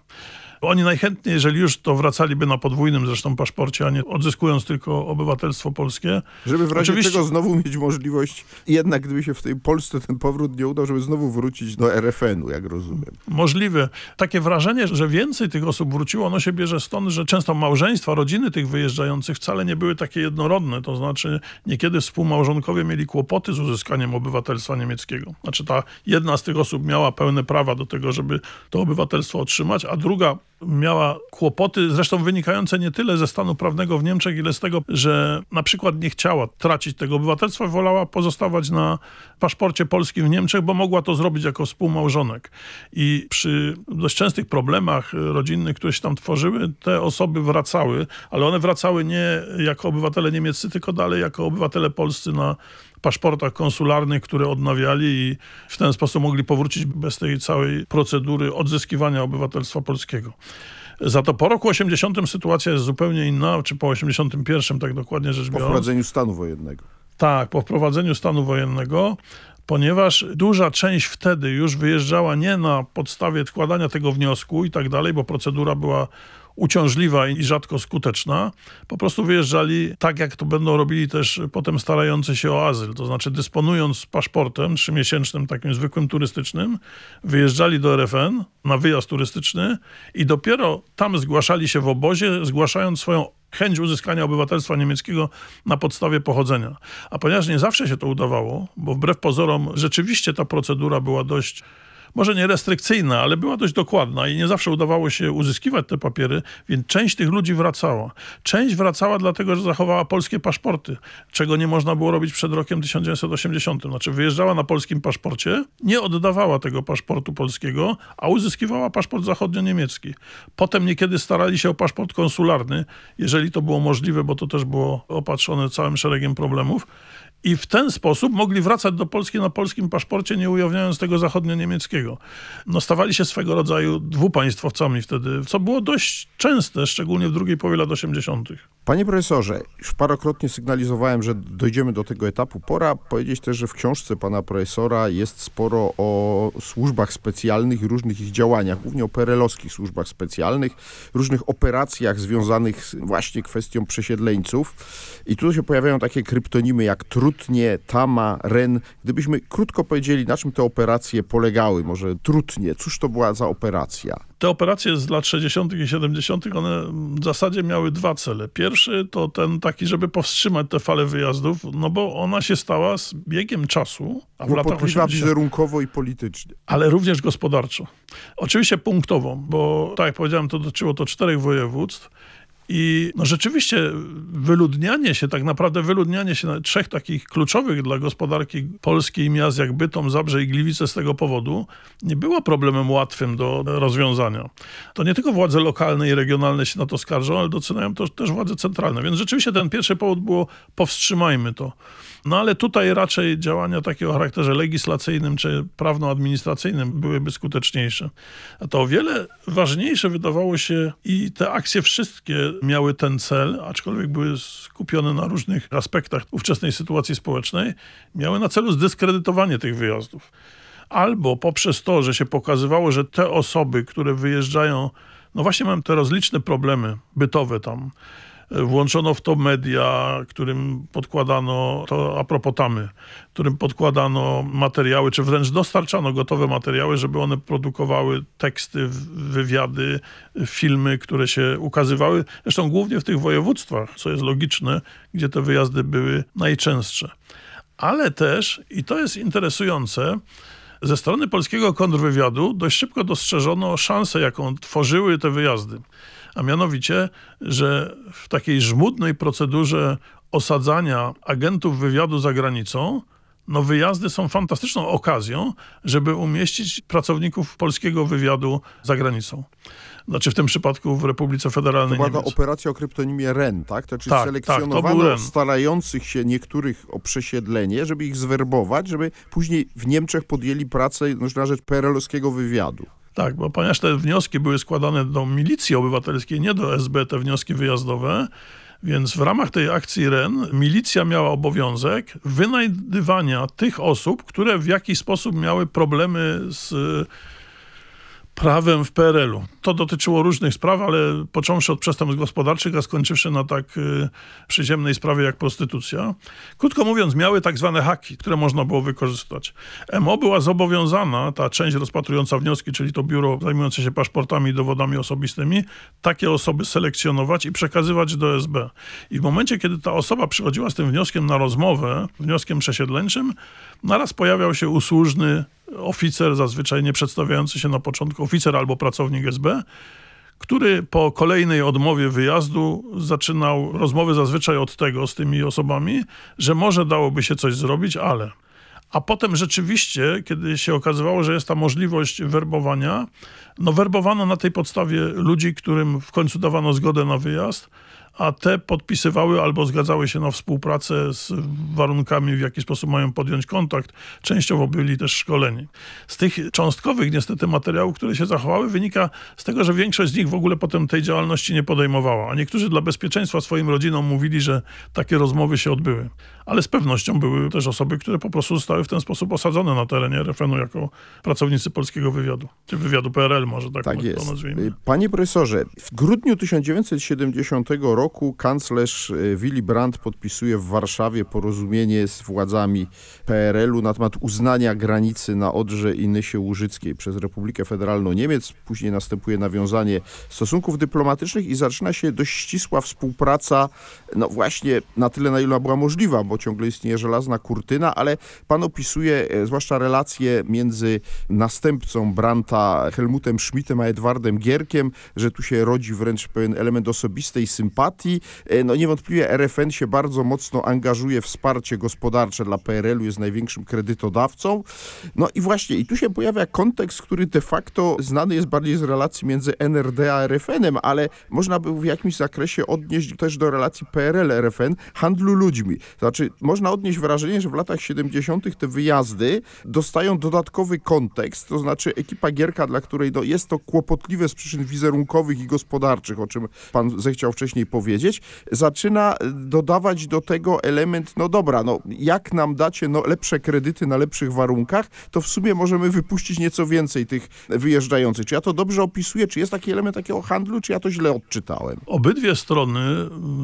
M: Oni najchętniej, jeżeli już, to wracaliby na podwójnym zresztą paszporcie, a nie odzyskując tylko obywatelstwo polskie.
L: Żeby w razie Oczywiście... czego znowu mieć możliwość, jednak gdyby się w tej Polsce ten powrót nie udał, żeby znowu wrócić do RFN-u, jak rozumiem.
M: Możliwe. Takie wrażenie, że więcej tych osób wróciło, ono się bierze stąd, że często małżeństwa, rodziny tych wyjeżdżających wcale nie były takie jednorodne. To znaczy niekiedy współmałżonkowie mieli kłopoty z uzyskaniem obywatelstwa niemieckiego. Znaczy ta jedna z tych osób miała pełne prawa do tego, żeby to obywatelstwo otrzymać, a druga miała kłopoty, zresztą wynikające nie tyle ze stanu prawnego w Niemczech, ile z tego, że na przykład nie chciała tracić tego obywatelstwa, wolała pozostawać na paszporcie polskim w Niemczech, bo mogła to zrobić jako współmałżonek. I przy dość częstych problemach rodzinnych, które się tam tworzyły, te osoby wracały, ale one wracały nie jako obywatele niemieccy, tylko dalej jako obywatele polscy na paszportach konsularnych, które odnawiali i w ten sposób mogli powrócić bez tej całej procedury odzyskiwania obywatelstwa polskiego. Za to po roku 80 sytuacja jest zupełnie inna, czy po 81 tak dokładnie rzecz biorąc.
L: Po wprowadzeniu stanu wojennego.
M: Tak, po wprowadzeniu stanu wojennego, ponieważ duża część wtedy już wyjeżdżała nie na podstawie składania tego wniosku i tak dalej, bo procedura była uciążliwa i rzadko skuteczna, po prostu wyjeżdżali tak, jak to będą robili też potem starający się o azyl. To znaczy dysponując paszportem trzymiesięcznym, takim zwykłym turystycznym, wyjeżdżali do RFN na wyjazd turystyczny i dopiero tam zgłaszali się w obozie, zgłaszając swoją chęć uzyskania obywatelstwa niemieckiego na podstawie pochodzenia. A ponieważ nie zawsze się to udawało, bo wbrew pozorom rzeczywiście ta procedura była dość może nie restrykcyjna, ale była dość dokładna i nie zawsze udawało się uzyskiwać te papiery, więc część tych ludzi wracała. Część wracała dlatego, że zachowała polskie paszporty, czego nie można było robić przed rokiem 1980. Znaczy wyjeżdżała na polskim paszporcie, nie oddawała tego paszportu polskiego, a uzyskiwała paszport zachodnio-niemiecki. Potem niekiedy starali się o paszport konsularny, jeżeli to było możliwe, bo to też było opatrzone całym szeregiem problemów i w ten sposób mogli wracać do Polski na polskim paszporcie, nie ujawniając tego zachodnio-niemieckiego. No, stawali się swego rodzaju dwupaństwowcami wtedy, co było dość częste, szczególnie w drugiej połowie lat 80.
L: Panie profesorze, już parokrotnie sygnalizowałem, że dojdziemy do tego etapu. Pora powiedzieć też, że w książce pana profesora jest sporo o służbach specjalnych i różnych ich działaniach, głównie o perelowskich służbach specjalnych, różnych operacjach związanych z właśnie kwestią przesiedleńców. I tu się pojawiają takie kryptonimy jak Trutnie, Tama, Ren. Gdybyśmy krótko powiedzieli, na czym te operacje polegały, może Trutnie, cóż to była za operacja?
M: Te operacje z lat 60. i 70. one w zasadzie miały dwa cele. Pierwszy to ten taki, żeby powstrzymać te fale wyjazdów, no bo ona się stała z biegiem czasu, a w latach 80.
L: wizerunkowo i politycznie.
M: Ale również gospodarczo. Oczywiście punktowo, bo tak jak powiedziałem, to dotyczyło to czterech województw i no rzeczywiście wyludnianie się, tak naprawdę wyludnianie się trzech takich kluczowych dla gospodarki polskiej miast jak Bytom, Zabrze i Gliwice z tego powodu nie było problemem łatwym do rozwiązania. To nie tylko władze lokalne i regionalne się na to skarżą, ale doceniają to też władze centralne. Więc rzeczywiście ten pierwszy powód było powstrzymajmy to. No ale tutaj raczej działania takiego o charakterze legislacyjnym czy prawno-administracyjnym byłyby skuteczniejsze. A to o wiele ważniejsze wydawało się i te akcje wszystkie miały ten cel, aczkolwiek były skupione na różnych aspektach ówczesnej sytuacji społecznej, miały na celu zdyskredytowanie tych wyjazdów. Albo poprzez to, że się pokazywało, że te osoby, które wyjeżdżają, no właśnie mają te rozliczne problemy bytowe tam, Włączono w to media, którym podkładano, to a propos tamy, którym podkładano materiały, czy wręcz dostarczano gotowe materiały, żeby one produkowały teksty, wywiady, filmy, które się ukazywały. Zresztą głównie w tych województwach, co jest logiczne, gdzie te wyjazdy były najczęstsze. Ale też, i to jest interesujące, ze strony polskiego kontrwywiadu dość szybko dostrzeżono szansę, jaką tworzyły te wyjazdy a mianowicie, że w takiej żmudnej procedurze osadzania agentów wywiadu za granicą, no wyjazdy są fantastyczną okazją, żeby umieścić pracowników polskiego wywiadu za granicą. Znaczy w tym przypadku w Republice Federalnej
L: To była ta operacja o kryptonimie REN, tak? To czyli tak, selekcjonowano tak, starających się niektórych o przesiedlenie, żeby ich zwerbować, żeby później w Niemczech podjęli pracę na rzecz perelowskiego wywiadu.
M: Tak, bo ponieważ te wnioski były składane do milicji obywatelskiej, nie do SB, te wnioski wyjazdowe, więc w ramach tej akcji REN milicja miała obowiązek wynajdywania tych osób, które w jakiś sposób miały problemy z prawem w PRL-u. To dotyczyło różnych spraw, ale począwszy od przestępstw gospodarczych, a skończywszy na tak y, przyziemnej sprawie jak prostytucja. Krótko mówiąc, miały tak zwane haki, które można było wykorzystać. MO była zobowiązana, ta część rozpatrująca wnioski, czyli to biuro zajmujące się paszportami i dowodami osobistymi, takie osoby selekcjonować i przekazywać do SB. I w momencie, kiedy ta osoba przychodziła z tym wnioskiem na rozmowę, wnioskiem przesiedleńczym, naraz pojawiał się usłużny oficer, zazwyczaj nie przedstawiający się na początku, oficer albo pracownik SB, który po kolejnej odmowie wyjazdu zaczynał rozmowy zazwyczaj od tego z tymi osobami, że może dałoby się coś zrobić, ale. A potem rzeczywiście, kiedy się okazywało, że jest ta możliwość werbowania, no werbowano na tej podstawie ludzi, którym w końcu dawano zgodę na wyjazd, a te podpisywały albo zgadzały się na współpracę z warunkami, w jaki sposób mają podjąć kontakt. Częściowo byli też szkoleni. Z tych cząstkowych niestety materiałów, które się zachowały, wynika z tego, że większość z nich w ogóle potem tej działalności nie podejmowała, a niektórzy dla bezpieczeństwa swoim rodzinom mówili, że takie rozmowy się odbyły. Ale z pewnością były też osoby, które po prostu zostały w ten sposób osadzone na terenie RFN-u jako pracownicy polskiego wywiadu, czy wywiadu PRL może tak,
L: tak jest.
M: to nazwijmy.
L: Panie profesorze, w grudniu 1970 roku kanclerz e, Willy Brandt podpisuje w Warszawie porozumienie z władzami PRL-u na temat uznania granicy na Odrze i Nysie Łużyckiej przez Republikę Federalną Niemiec. Później następuje nawiązanie stosunków dyplomatycznych i zaczyna się dość ścisła współpraca, no właśnie na tyle, na ile była możliwa, bo ciągle istnieje żelazna kurtyna, ale pan opisuje e, zwłaszcza relacje między następcą Brandta Helmutem Schmidtem a Edwardem Gierkiem, że tu się rodzi wręcz pewien element osobistej sympatii. E, no niewątpliwie RFN się bardzo mocno angażuje w wsparcie gospodarcze dla PRL-u, jest największym kredytodawcą. No i właśnie, i tu się pojawia kontekst, który de facto znany jest bardziej z relacji między NRD a RFN-em, ale można by w jakimś zakresie odnieść też do relacji PRL-RFN, handlu ludźmi. Znaczy, można odnieść wrażenie, że w latach 70. te wyjazdy dostają dodatkowy kontekst, to znaczy ekipa Gierka, dla której no, jest to kłopotliwe z przyczyn wizerunkowych i gospodarczych, o czym pan zechciał wcześniej powiedzieć, zaczyna dodawać do tego element, no dobra, no jak nam dacie no, lepsze kredyty na lepszych warunkach, to w sumie możemy wypuścić nieco więcej tych wyjeżdżających. Czy ja to dobrze opisuję? Czy jest taki element takiego handlu, czy ja to źle odczytałem?
M: Obydwie strony,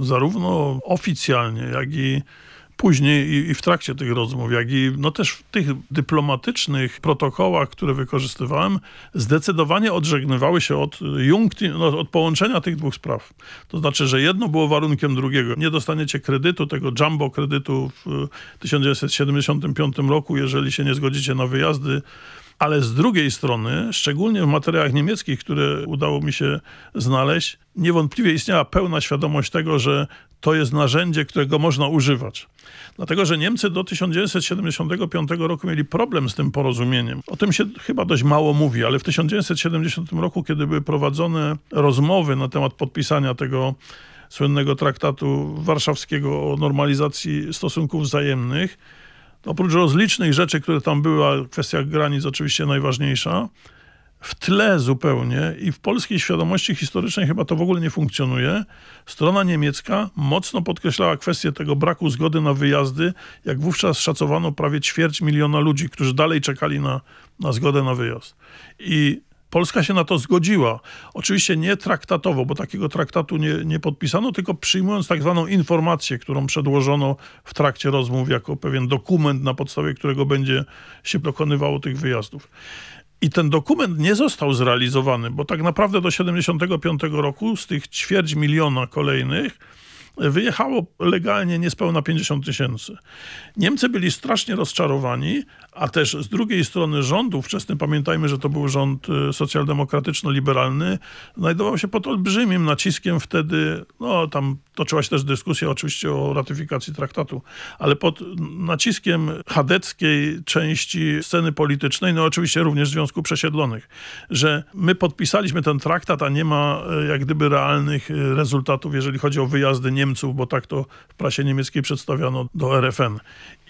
M: zarówno oficjalnie, jak i później i, i, w trakcie tych rozmów, jak i no też w tych dyplomatycznych protokołach, które wykorzystywałem, zdecydowanie odżegnywały się od junkti, no, od połączenia tych dwóch spraw. To znaczy, że jedno było warunkiem drugiego. Nie dostaniecie kredytu, tego jumbo kredytu w 1975 roku, jeżeli się nie zgodzicie na wyjazdy ale z drugiej strony, szczególnie w materiałach niemieckich, które udało mi się znaleźć, niewątpliwie istniała pełna świadomość tego, że to jest narzędzie, którego można używać. Dlatego, że Niemcy do 1975 roku mieli problem z tym porozumieniem. O tym się chyba dość mało mówi, ale w 1970 roku, kiedy były prowadzone rozmowy na temat podpisania tego słynnego traktatu warszawskiego o normalizacji stosunków wzajemnych, oprócz rozlicznych rzeczy, które tam były, a kwestia granic oczywiście najważniejsza, w tle zupełnie i w polskiej świadomości historycznej chyba to w ogóle nie funkcjonuje. Strona niemiecka mocno podkreślała kwestię tego braku zgody na wyjazdy, jak wówczas szacowano prawie ćwierć miliona ludzi, którzy dalej czekali na, na zgodę na wyjazd. I Polska się na to zgodziła. Oczywiście nie traktatowo, bo takiego traktatu nie, nie podpisano, tylko przyjmując tak zwaną informację, którą przedłożono w trakcie rozmów jako pewien dokument, na podstawie którego będzie się dokonywało tych wyjazdów. I ten dokument nie został zrealizowany, bo tak naprawdę do 75 roku z tych ćwierć miliona kolejnych wyjechało legalnie niespełna 50 tysięcy. Niemcy byli strasznie rozczarowani, a też z drugiej strony rząd ówczesny, pamiętajmy, że to był rząd y, socjaldemokratyczno-liberalny, znajdował się pod olbrzymim naciskiem wtedy, no tam toczyła się też dyskusja oczywiście o ratyfikacji traktatu, ale pod naciskiem chadeckiej części sceny politycznej, no oczywiście również Związku Przesiedlonych, że my podpisaliśmy ten traktat, a nie ma y, jak gdyby realnych y, rezultatów, jeżeli chodzi o wyjazdy Niemców, bo tak to w prasie niemieckiej przedstawiano do RFN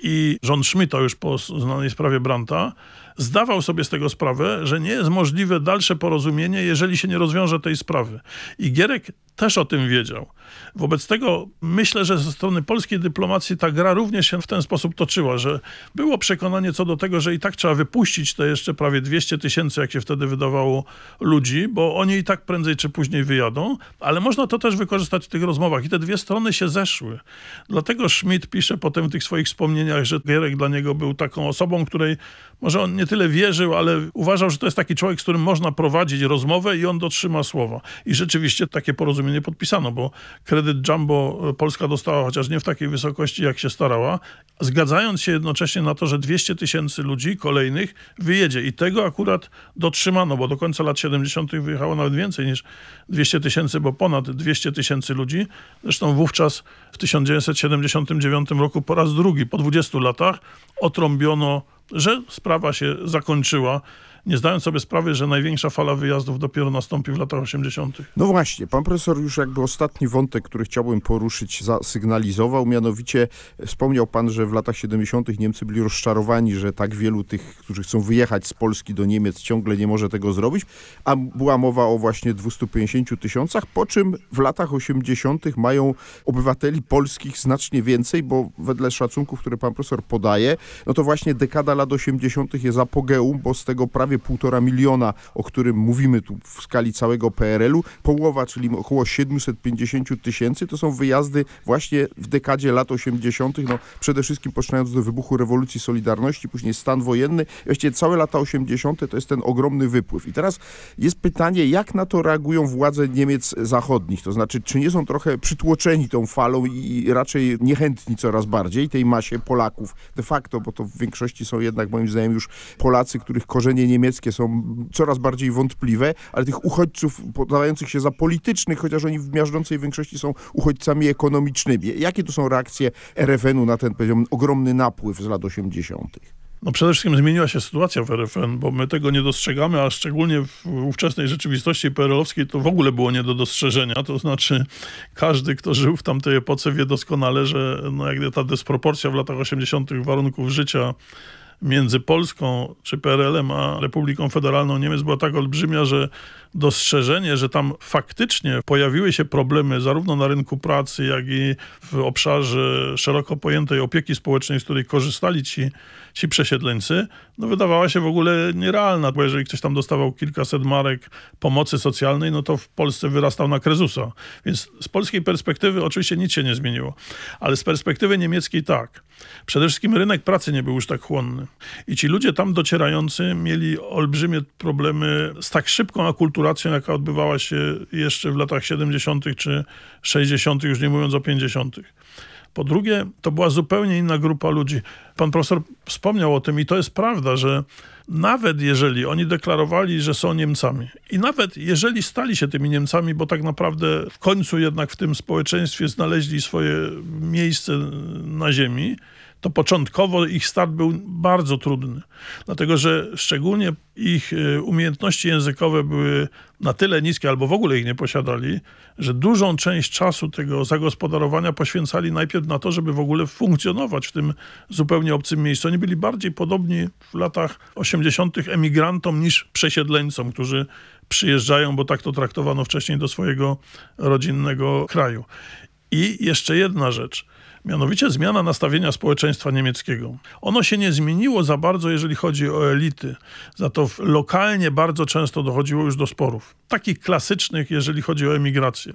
M: i rząd Schmidta już po znanej sprawie Branta zdawał sobie z tego sprawę, że nie jest możliwe dalsze porozumienie, jeżeli się nie rozwiąże tej sprawy. I Gierek też o tym wiedział. Wobec tego myślę, że ze strony polskiej dyplomacji ta gra również się w ten sposób toczyła, że było przekonanie co do tego, że i tak trzeba wypuścić te jeszcze prawie 200 tysięcy, jak się wtedy wydawało, ludzi, bo oni i tak prędzej czy później wyjadą, ale można to też wykorzystać w tych rozmowach i te dwie strony się zeszły. Dlatego Schmidt pisze potem w tych swoich wspomnieniach, że Gierek dla niego był taką osobą, której może on nie tyle wierzył, ale uważał, że to jest taki człowiek, z którym można prowadzić rozmowę i on dotrzyma słowa. I rzeczywiście takie porozumienie podpisano, bo kredyt Jumbo e, Polska dostała, chociaż nie w takiej wysokości, jak się starała, zgadzając się jednocześnie na to, że 200 tysięcy ludzi kolejnych wyjedzie. I tego akurat dotrzymano, bo do końca lat 70. wyjechało nawet więcej niż 200 tysięcy, bo ponad 200 tysięcy ludzi. Zresztą wówczas w 1979 roku po raz drugi, po 20 latach, otrąbiono że sprawa się zakończyła nie zdając sobie sprawy, że największa fala wyjazdów dopiero nastąpi w latach 80.
L: No właśnie, pan profesor już jakby ostatni wątek, który chciałbym poruszyć, zasygnalizował, mianowicie wspomniał pan, że w latach 70. Niemcy byli rozczarowani, że tak wielu tych, którzy chcą wyjechać z Polski do Niemiec ciągle nie może tego zrobić, a była mowa o właśnie 250 tysiącach, po czym w latach 80. mają obywateli polskich znacznie więcej, bo wedle szacunków, które pan profesor podaje, no to właśnie dekada lat 80. jest apogeum, bo z tego prawie prawie półtora miliona, o którym mówimy tu w skali całego PRL-u, połowa, czyli około 750 tysięcy, to są wyjazdy właśnie w dekadzie lat 80., no przede wszystkim poczynając do wybuchu rewolucji Solidarności, później stan wojenny. Właściwie całe lata 80. to jest ten ogromny wypływ. I teraz jest pytanie, jak na to reagują władze Niemiec zachodnich? To znaczy, czy nie są trochę przytłoczeni tą falą i raczej niechętni coraz bardziej tej masie Polaków de facto, bo to w większości są jednak moim zdaniem już Polacy, których korzenie niemieckie niemieckie są coraz bardziej wątpliwe, ale tych uchodźców podających się za politycznych, chociaż oni w miażdżącej większości są uchodźcami ekonomicznymi. Jakie to są reakcje RFN-u na ten powiedziałbym, ogromny napływ z lat 80.?
M: No przede wszystkim zmieniła się sytuacja w RFN, bo my tego nie dostrzegamy, a szczególnie w ówczesnej rzeczywistości PRL-owskiej to w ogóle było nie do dostrzeżenia. To znaczy każdy, kto żył w tamtej epoce wie doskonale, że no ta dysproporcja w latach 80. warunków życia między Polską czy PRL-em a Republiką Federalną Niemiec była tak olbrzymia, że dostrzeżenie, że tam faktycznie pojawiły się problemy zarówno na rynku pracy, jak i w obszarze szeroko pojętej opieki społecznej, z której korzystali ci, ci przesiedleńcy, no wydawała się w ogóle nierealna, bo jeżeli ktoś tam dostawał kilkaset marek pomocy socjalnej, no to w Polsce wyrastał na krezusa. Więc z polskiej perspektywy oczywiście nic się nie zmieniło, ale z perspektywy niemieckiej tak. Przede wszystkim rynek pracy nie był już tak chłonny. I ci ludzie tam docierający mieli olbrzymie problemy z tak szybką akulturacją, jaka odbywała się jeszcze w latach 70. czy 60., już nie mówiąc o 50. Po drugie, to była zupełnie inna grupa ludzi. Pan profesor wspomniał o tym i to jest prawda, że nawet jeżeli oni deklarowali, że są Niemcami i nawet jeżeli stali się tymi Niemcami, bo tak naprawdę w końcu jednak w tym społeczeństwie znaleźli swoje miejsce na ziemi, to początkowo ich start był bardzo trudny, dlatego że szczególnie ich e, umiejętności językowe były na tyle niskie, albo w ogóle ich nie posiadali, że dużą część czasu tego zagospodarowania poświęcali najpierw na to, żeby w ogóle funkcjonować w tym zupełnie obcym miejscu. Oni byli bardziej podobni w latach 80. emigrantom niż przesiedleńcom, którzy przyjeżdżają, bo tak to traktowano wcześniej do swojego rodzinnego kraju. I jeszcze jedna rzecz mianowicie zmiana nastawienia społeczeństwa niemieckiego. Ono się nie zmieniło za bardzo, jeżeli chodzi o elity. Za to lokalnie bardzo często dochodziło już do sporów. Takich klasycznych, jeżeli chodzi o emigrację.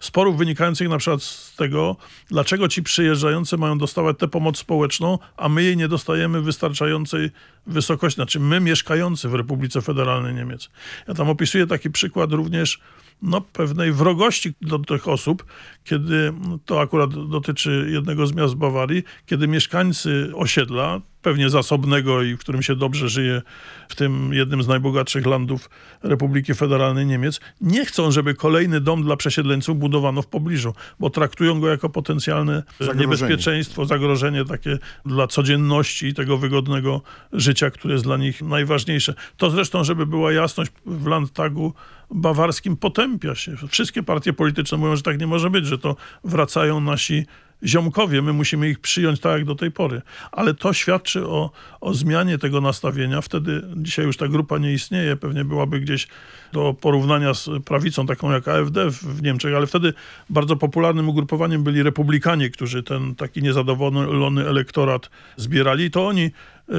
M: Sporów wynikających na przykład z tego, dlaczego ci przyjeżdżający mają dostawać tę pomoc społeczną, a my jej nie dostajemy w wystarczającej wysokości. Znaczy my mieszkający w Republice Federalnej Niemiec. Ja tam opisuję taki przykład również no, pewnej wrogości do tych osób, kiedy to akurat dotyczy jednego z miast Bawarii, kiedy mieszkańcy osiedla, pewnie zasobnego i w którym się dobrze żyje, w tym jednym z najbogatszych landów Republiki Federalnej Niemiec, nie chcą, żeby kolejny dom dla przesiedleńców budowano w pobliżu, bo traktują go jako potencjalne zagrożenie. niebezpieczeństwo, zagrożenie takie dla codzienności i tego wygodnego życia, które jest dla nich najważniejsze. To zresztą, żeby była jasność, w Landtagu bawarskim potępia się. Wszystkie partie polityczne mówią, że tak nie może być, że to wracają nasi ziomkowie, my musimy ich przyjąć tak jak do tej pory. Ale to świadczy o, o zmianie tego nastawienia. Wtedy, dzisiaj już ta grupa nie istnieje, pewnie byłaby gdzieś do porównania z prawicą, taką jak AfD w Niemczech, ale wtedy bardzo popularnym ugrupowaniem byli republikanie, którzy ten taki niezadowolony elektorat zbierali. To oni e,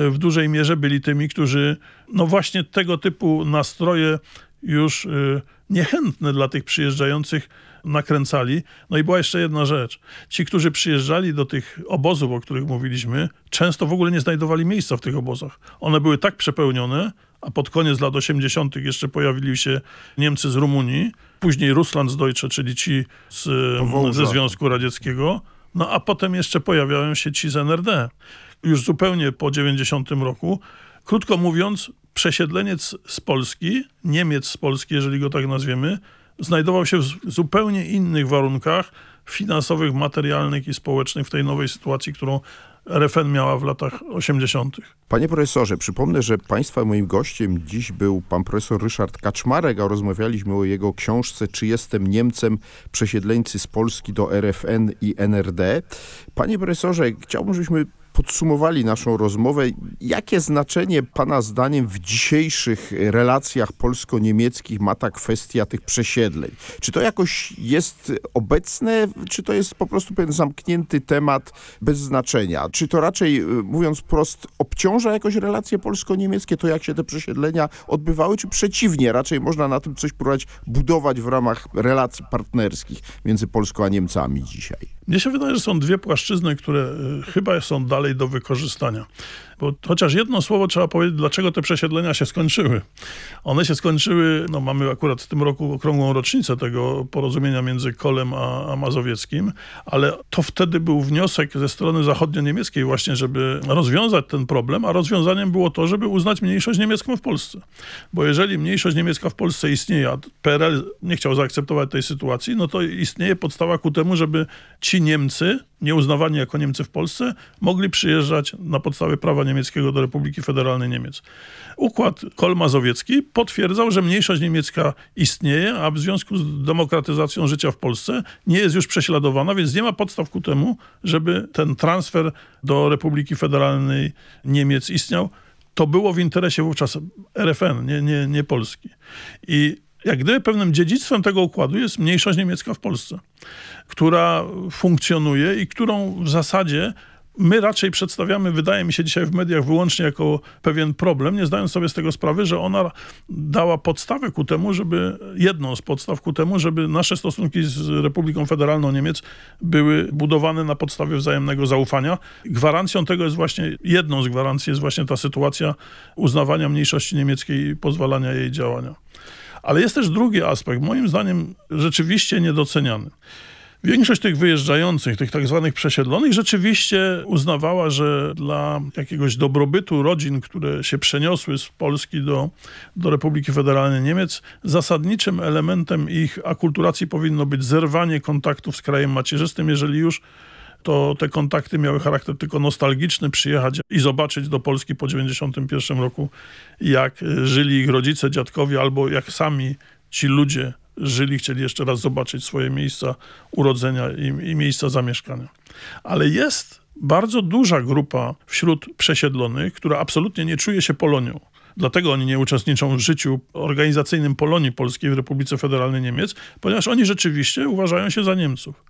M: w dużej mierze byli tymi, którzy no właśnie tego typu nastroje już y, niechętne dla tych przyjeżdżających nakręcali. No i była jeszcze jedna rzecz. Ci, którzy przyjeżdżali do tych obozów, o których mówiliśmy, często w ogóle nie znajdowali miejsca w tych obozach. One były tak przepełnione, a pod koniec lat 80. jeszcze pojawili się Niemcy z Rumunii, później Russlandsdeutsche, czyli ci z, ze Związku Radzieckiego, no a potem jeszcze pojawiają się ci z NRD. Już zupełnie po 90 roku. Krótko mówiąc, przesiedleniec z Polski, Niemiec z Polski, jeżeli go tak nazwiemy, znajdował się w zupełnie innych warunkach finansowych, materialnych i społecznych w tej nowej sytuacji, którą RFN miała w latach 80.
L: Panie profesorze, przypomnę, że państwa moim gościem dziś był pan profesor Ryszard Kaczmarek, a rozmawialiśmy o jego książce Czy jestem Niemcem? Przesiedleńcy z Polski do RFN i NRD. Panie profesorze, chciałbym, żebyśmy podsumowali naszą rozmowę. Jakie znaczenie Pana zdaniem w dzisiejszych relacjach polsko-niemieckich ma ta kwestia tych przesiedleń? Czy to jakoś jest obecne, czy to jest po prostu pewien zamknięty temat bez znaczenia? Czy to raczej, y, mówiąc prost, obciąża jakoś relacje polsko-niemieckie, to jak się te przesiedlenia odbywały, czy przeciwnie, raczej można na tym coś próbować budować w ramach relacji partnerskich między Polską a Niemcami dzisiaj?
M: Mnie się wydaje, że są dwie płaszczyzny, które y, chyba są dalej do wykorzystania. Bo chociaż jedno słowo trzeba powiedzieć, dlaczego te przesiedlenia się skończyły. One się skończyły, no mamy akurat w tym roku okrągłą rocznicę tego porozumienia między Kolem a, a Mazowieckim, ale to wtedy był wniosek ze strony zachodnio-niemieckiej właśnie, żeby rozwiązać ten problem, a rozwiązaniem było to, żeby uznać mniejszość niemiecką w Polsce. Bo jeżeli mniejszość niemiecka w Polsce istnieje, a PRL nie chciał zaakceptować tej sytuacji, no to istnieje podstawa ku temu, żeby ci Niemcy, nieuznawani jako Niemcy w Polsce, mogli przyjeżdżać na podstawie prawa niemieckiego do Republiki Federalnej Niemiec. Układ Kol-Mazowiecki potwierdzał, że mniejszość niemiecka istnieje, a w związku z demokratyzacją życia w Polsce nie jest już prześladowana, więc nie ma podstaw ku temu, żeby ten transfer do Republiki Federalnej Niemiec istniał. To było w interesie wówczas RFN, nie, nie, nie Polski. I jak gdyby pewnym dziedzictwem tego układu jest mniejszość niemiecka w Polsce, która funkcjonuje i którą w zasadzie my raczej przedstawiamy, wydaje mi się dzisiaj w mediach wyłącznie jako pewien problem, nie zdając sobie z tego sprawy, że ona dała podstawę ku temu, żeby, jedną z podstaw ku temu, żeby nasze stosunki z Republiką Federalną Niemiec były budowane na podstawie wzajemnego zaufania. Gwarancją tego jest właśnie, jedną z gwarancji jest właśnie ta sytuacja uznawania mniejszości niemieckiej i pozwalania jej działania. Ale jest też drugi aspekt, moim zdaniem rzeczywiście niedoceniany. Większość tych wyjeżdżających, tych tak zwanych przesiedlonych, rzeczywiście uznawała, że dla jakiegoś dobrobytu rodzin, które się przeniosły z Polski do, do Republiki Federalnej Niemiec, zasadniczym elementem ich akulturacji powinno być zerwanie kontaktów z krajem macierzystym, jeżeli już to te kontakty miały charakter tylko nostalgiczny, przyjechać i zobaczyć do Polski po 91 roku, jak żyli ich rodzice, dziadkowie, albo jak sami ci ludzie żyli, chcieli jeszcze raz zobaczyć swoje miejsca urodzenia i, i miejsca zamieszkania. Ale jest bardzo duża grupa wśród przesiedlonych, która absolutnie nie czuje się Polonią. Dlatego oni nie uczestniczą w życiu organizacyjnym Polonii Polskiej w Republice Federalnej Niemiec, ponieważ oni rzeczywiście uważają się za Niemców.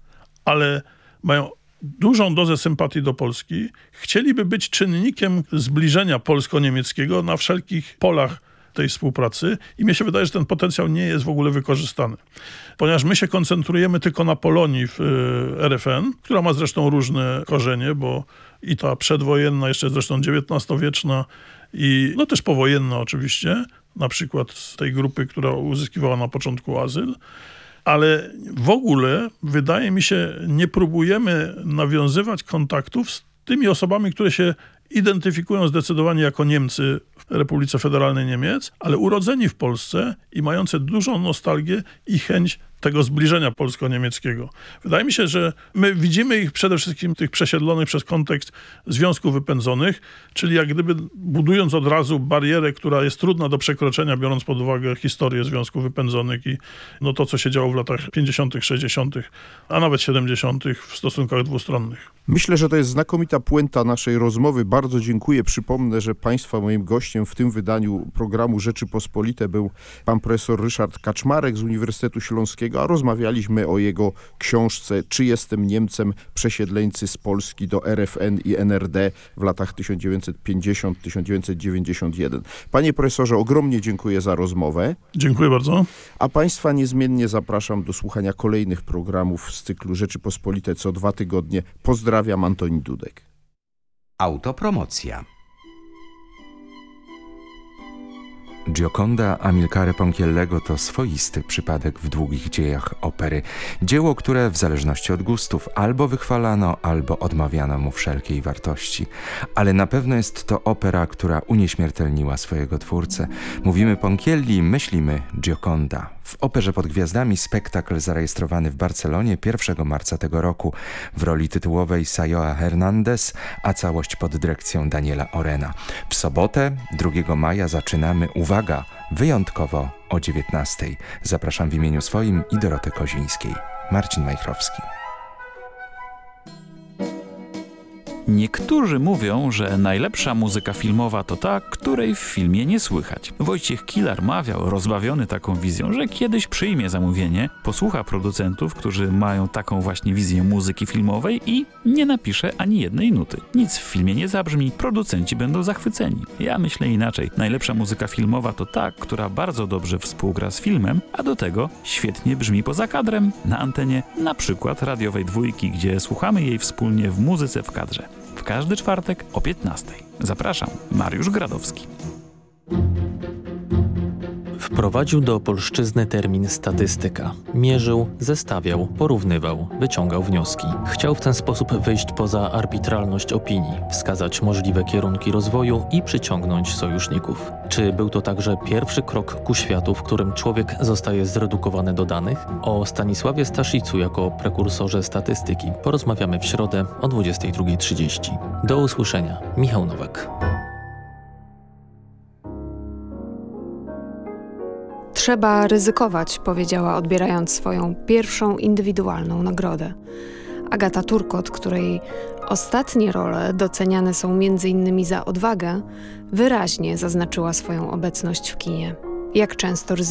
M: Ale mają dużą dozę sympatii do Polski, chcieliby być czynnikiem zbliżenia polsko-niemieckiego na wszelkich polach tej współpracy i mi się wydaje, że ten potencjał nie jest w ogóle wykorzystany. Ponieważ my się koncentrujemy tylko na Polonii w y, RFN, która ma zresztą różne korzenie, bo i ta przedwojenna, jeszcze zresztą XIX-wieczna i no też powojenna oczywiście, na przykład z tej grupy, która uzyskiwała na początku azyl, ale w ogóle wydaje mi się, nie próbujemy nawiązywać kontaktów z tymi osobami, które się identyfikują zdecydowanie jako Niemcy w Republice Federalnej Niemiec, ale urodzeni w Polsce i mające dużą nostalgię i chęć tego zbliżenia polsko-niemieckiego. Wydaje mi się, że my widzimy ich przede wszystkim tych przesiedlonych przez kontekst związków wypędzonych, czyli jak gdyby budując od razu barierę, która jest trudna do przekroczenia, biorąc pod uwagę historię związków wypędzonych i no to, co się działo w latach 50., 60., a nawet 70. w stosunkach dwustronnych.
L: Myślę, że to jest znakomita puenta naszej rozmowy. Bardzo dziękuję. Przypomnę, że Państwa moim gościem w tym wydaniu programu Rzeczypospolite był pan profesor Ryszard Kaczmarek z Uniwersytetu Śląskiego, a rozmawialiśmy o jego książce Czy jestem Niemcem? Przesiedleńcy z Polski do RFN i NRD w latach 1950-1991. Panie profesorze, ogromnie dziękuję za rozmowę.
M: Dziękuję bardzo.
L: A Państwa niezmiennie zapraszam do słuchania kolejnych programów z cyklu Rzeczypospolite co dwa tygodnie. Pozdrawiam. Pozdrawiam, Antoni Dudek.
K: Autopromocja. Gioconda Amilcare Ponchiellego to swoisty przypadek w długich dziejach opery. Dzieło, które w zależności od gustów albo wychwalano, albo odmawiano mu wszelkiej wartości. Ale na pewno jest to opera, która unieśmiertelniła swojego twórcę. Mówimy Ponchielli, myślimy Gioconda. W Operze pod Gwiazdami spektakl zarejestrowany w Barcelonie 1 marca tego roku w roli tytułowej Sayoa Hernandez, a całość pod dyrekcją Daniela Orena. W sobotę 2 maja zaczynamy, uwaga, wyjątkowo o 19. Zapraszam w imieniu swoim i Doroty Kozińskiej. Marcin Majchrowski.
N: Niektórzy mówią, że najlepsza muzyka filmowa to ta, której w filmie nie słychać. Wojciech Kilar mawiał, rozbawiony taką wizją, że kiedyś przyjmie zamówienie, posłucha producentów, którzy mają taką właśnie wizję muzyki filmowej i nie napisze ani jednej nuty. Nic w filmie nie zabrzmi, producenci będą zachwyceni. Ja myślę inaczej. Najlepsza muzyka filmowa to ta, która bardzo dobrze współgra z filmem, a do tego świetnie brzmi poza kadrem, na antenie, na przykład radiowej dwójki, gdzie słuchamy jej wspólnie w muzyce w kadrze w każdy czwartek o 15. Zapraszam, Mariusz Gradowski.
G: Wprowadził do polszczyzny termin statystyka. Mierzył, zestawiał, porównywał, wyciągał wnioski. Chciał w ten sposób wyjść poza arbitralność opinii, wskazać możliwe kierunki rozwoju i przyciągnąć sojuszników. Czy był to także pierwszy krok ku światu, w którym człowiek zostaje zredukowany do danych? O Stanisławie Staszicu jako prekursorze statystyki porozmawiamy w środę o 22.30. Do usłyszenia. Michał Nowak.
O: Trzeba ryzykować, powiedziała, odbierając swoją pierwszą indywidualną nagrodę. Agata Turkot, której ostatnie role doceniane są m.in. za odwagę, wyraźnie zaznaczyła swoją obecność w kinie. Jak często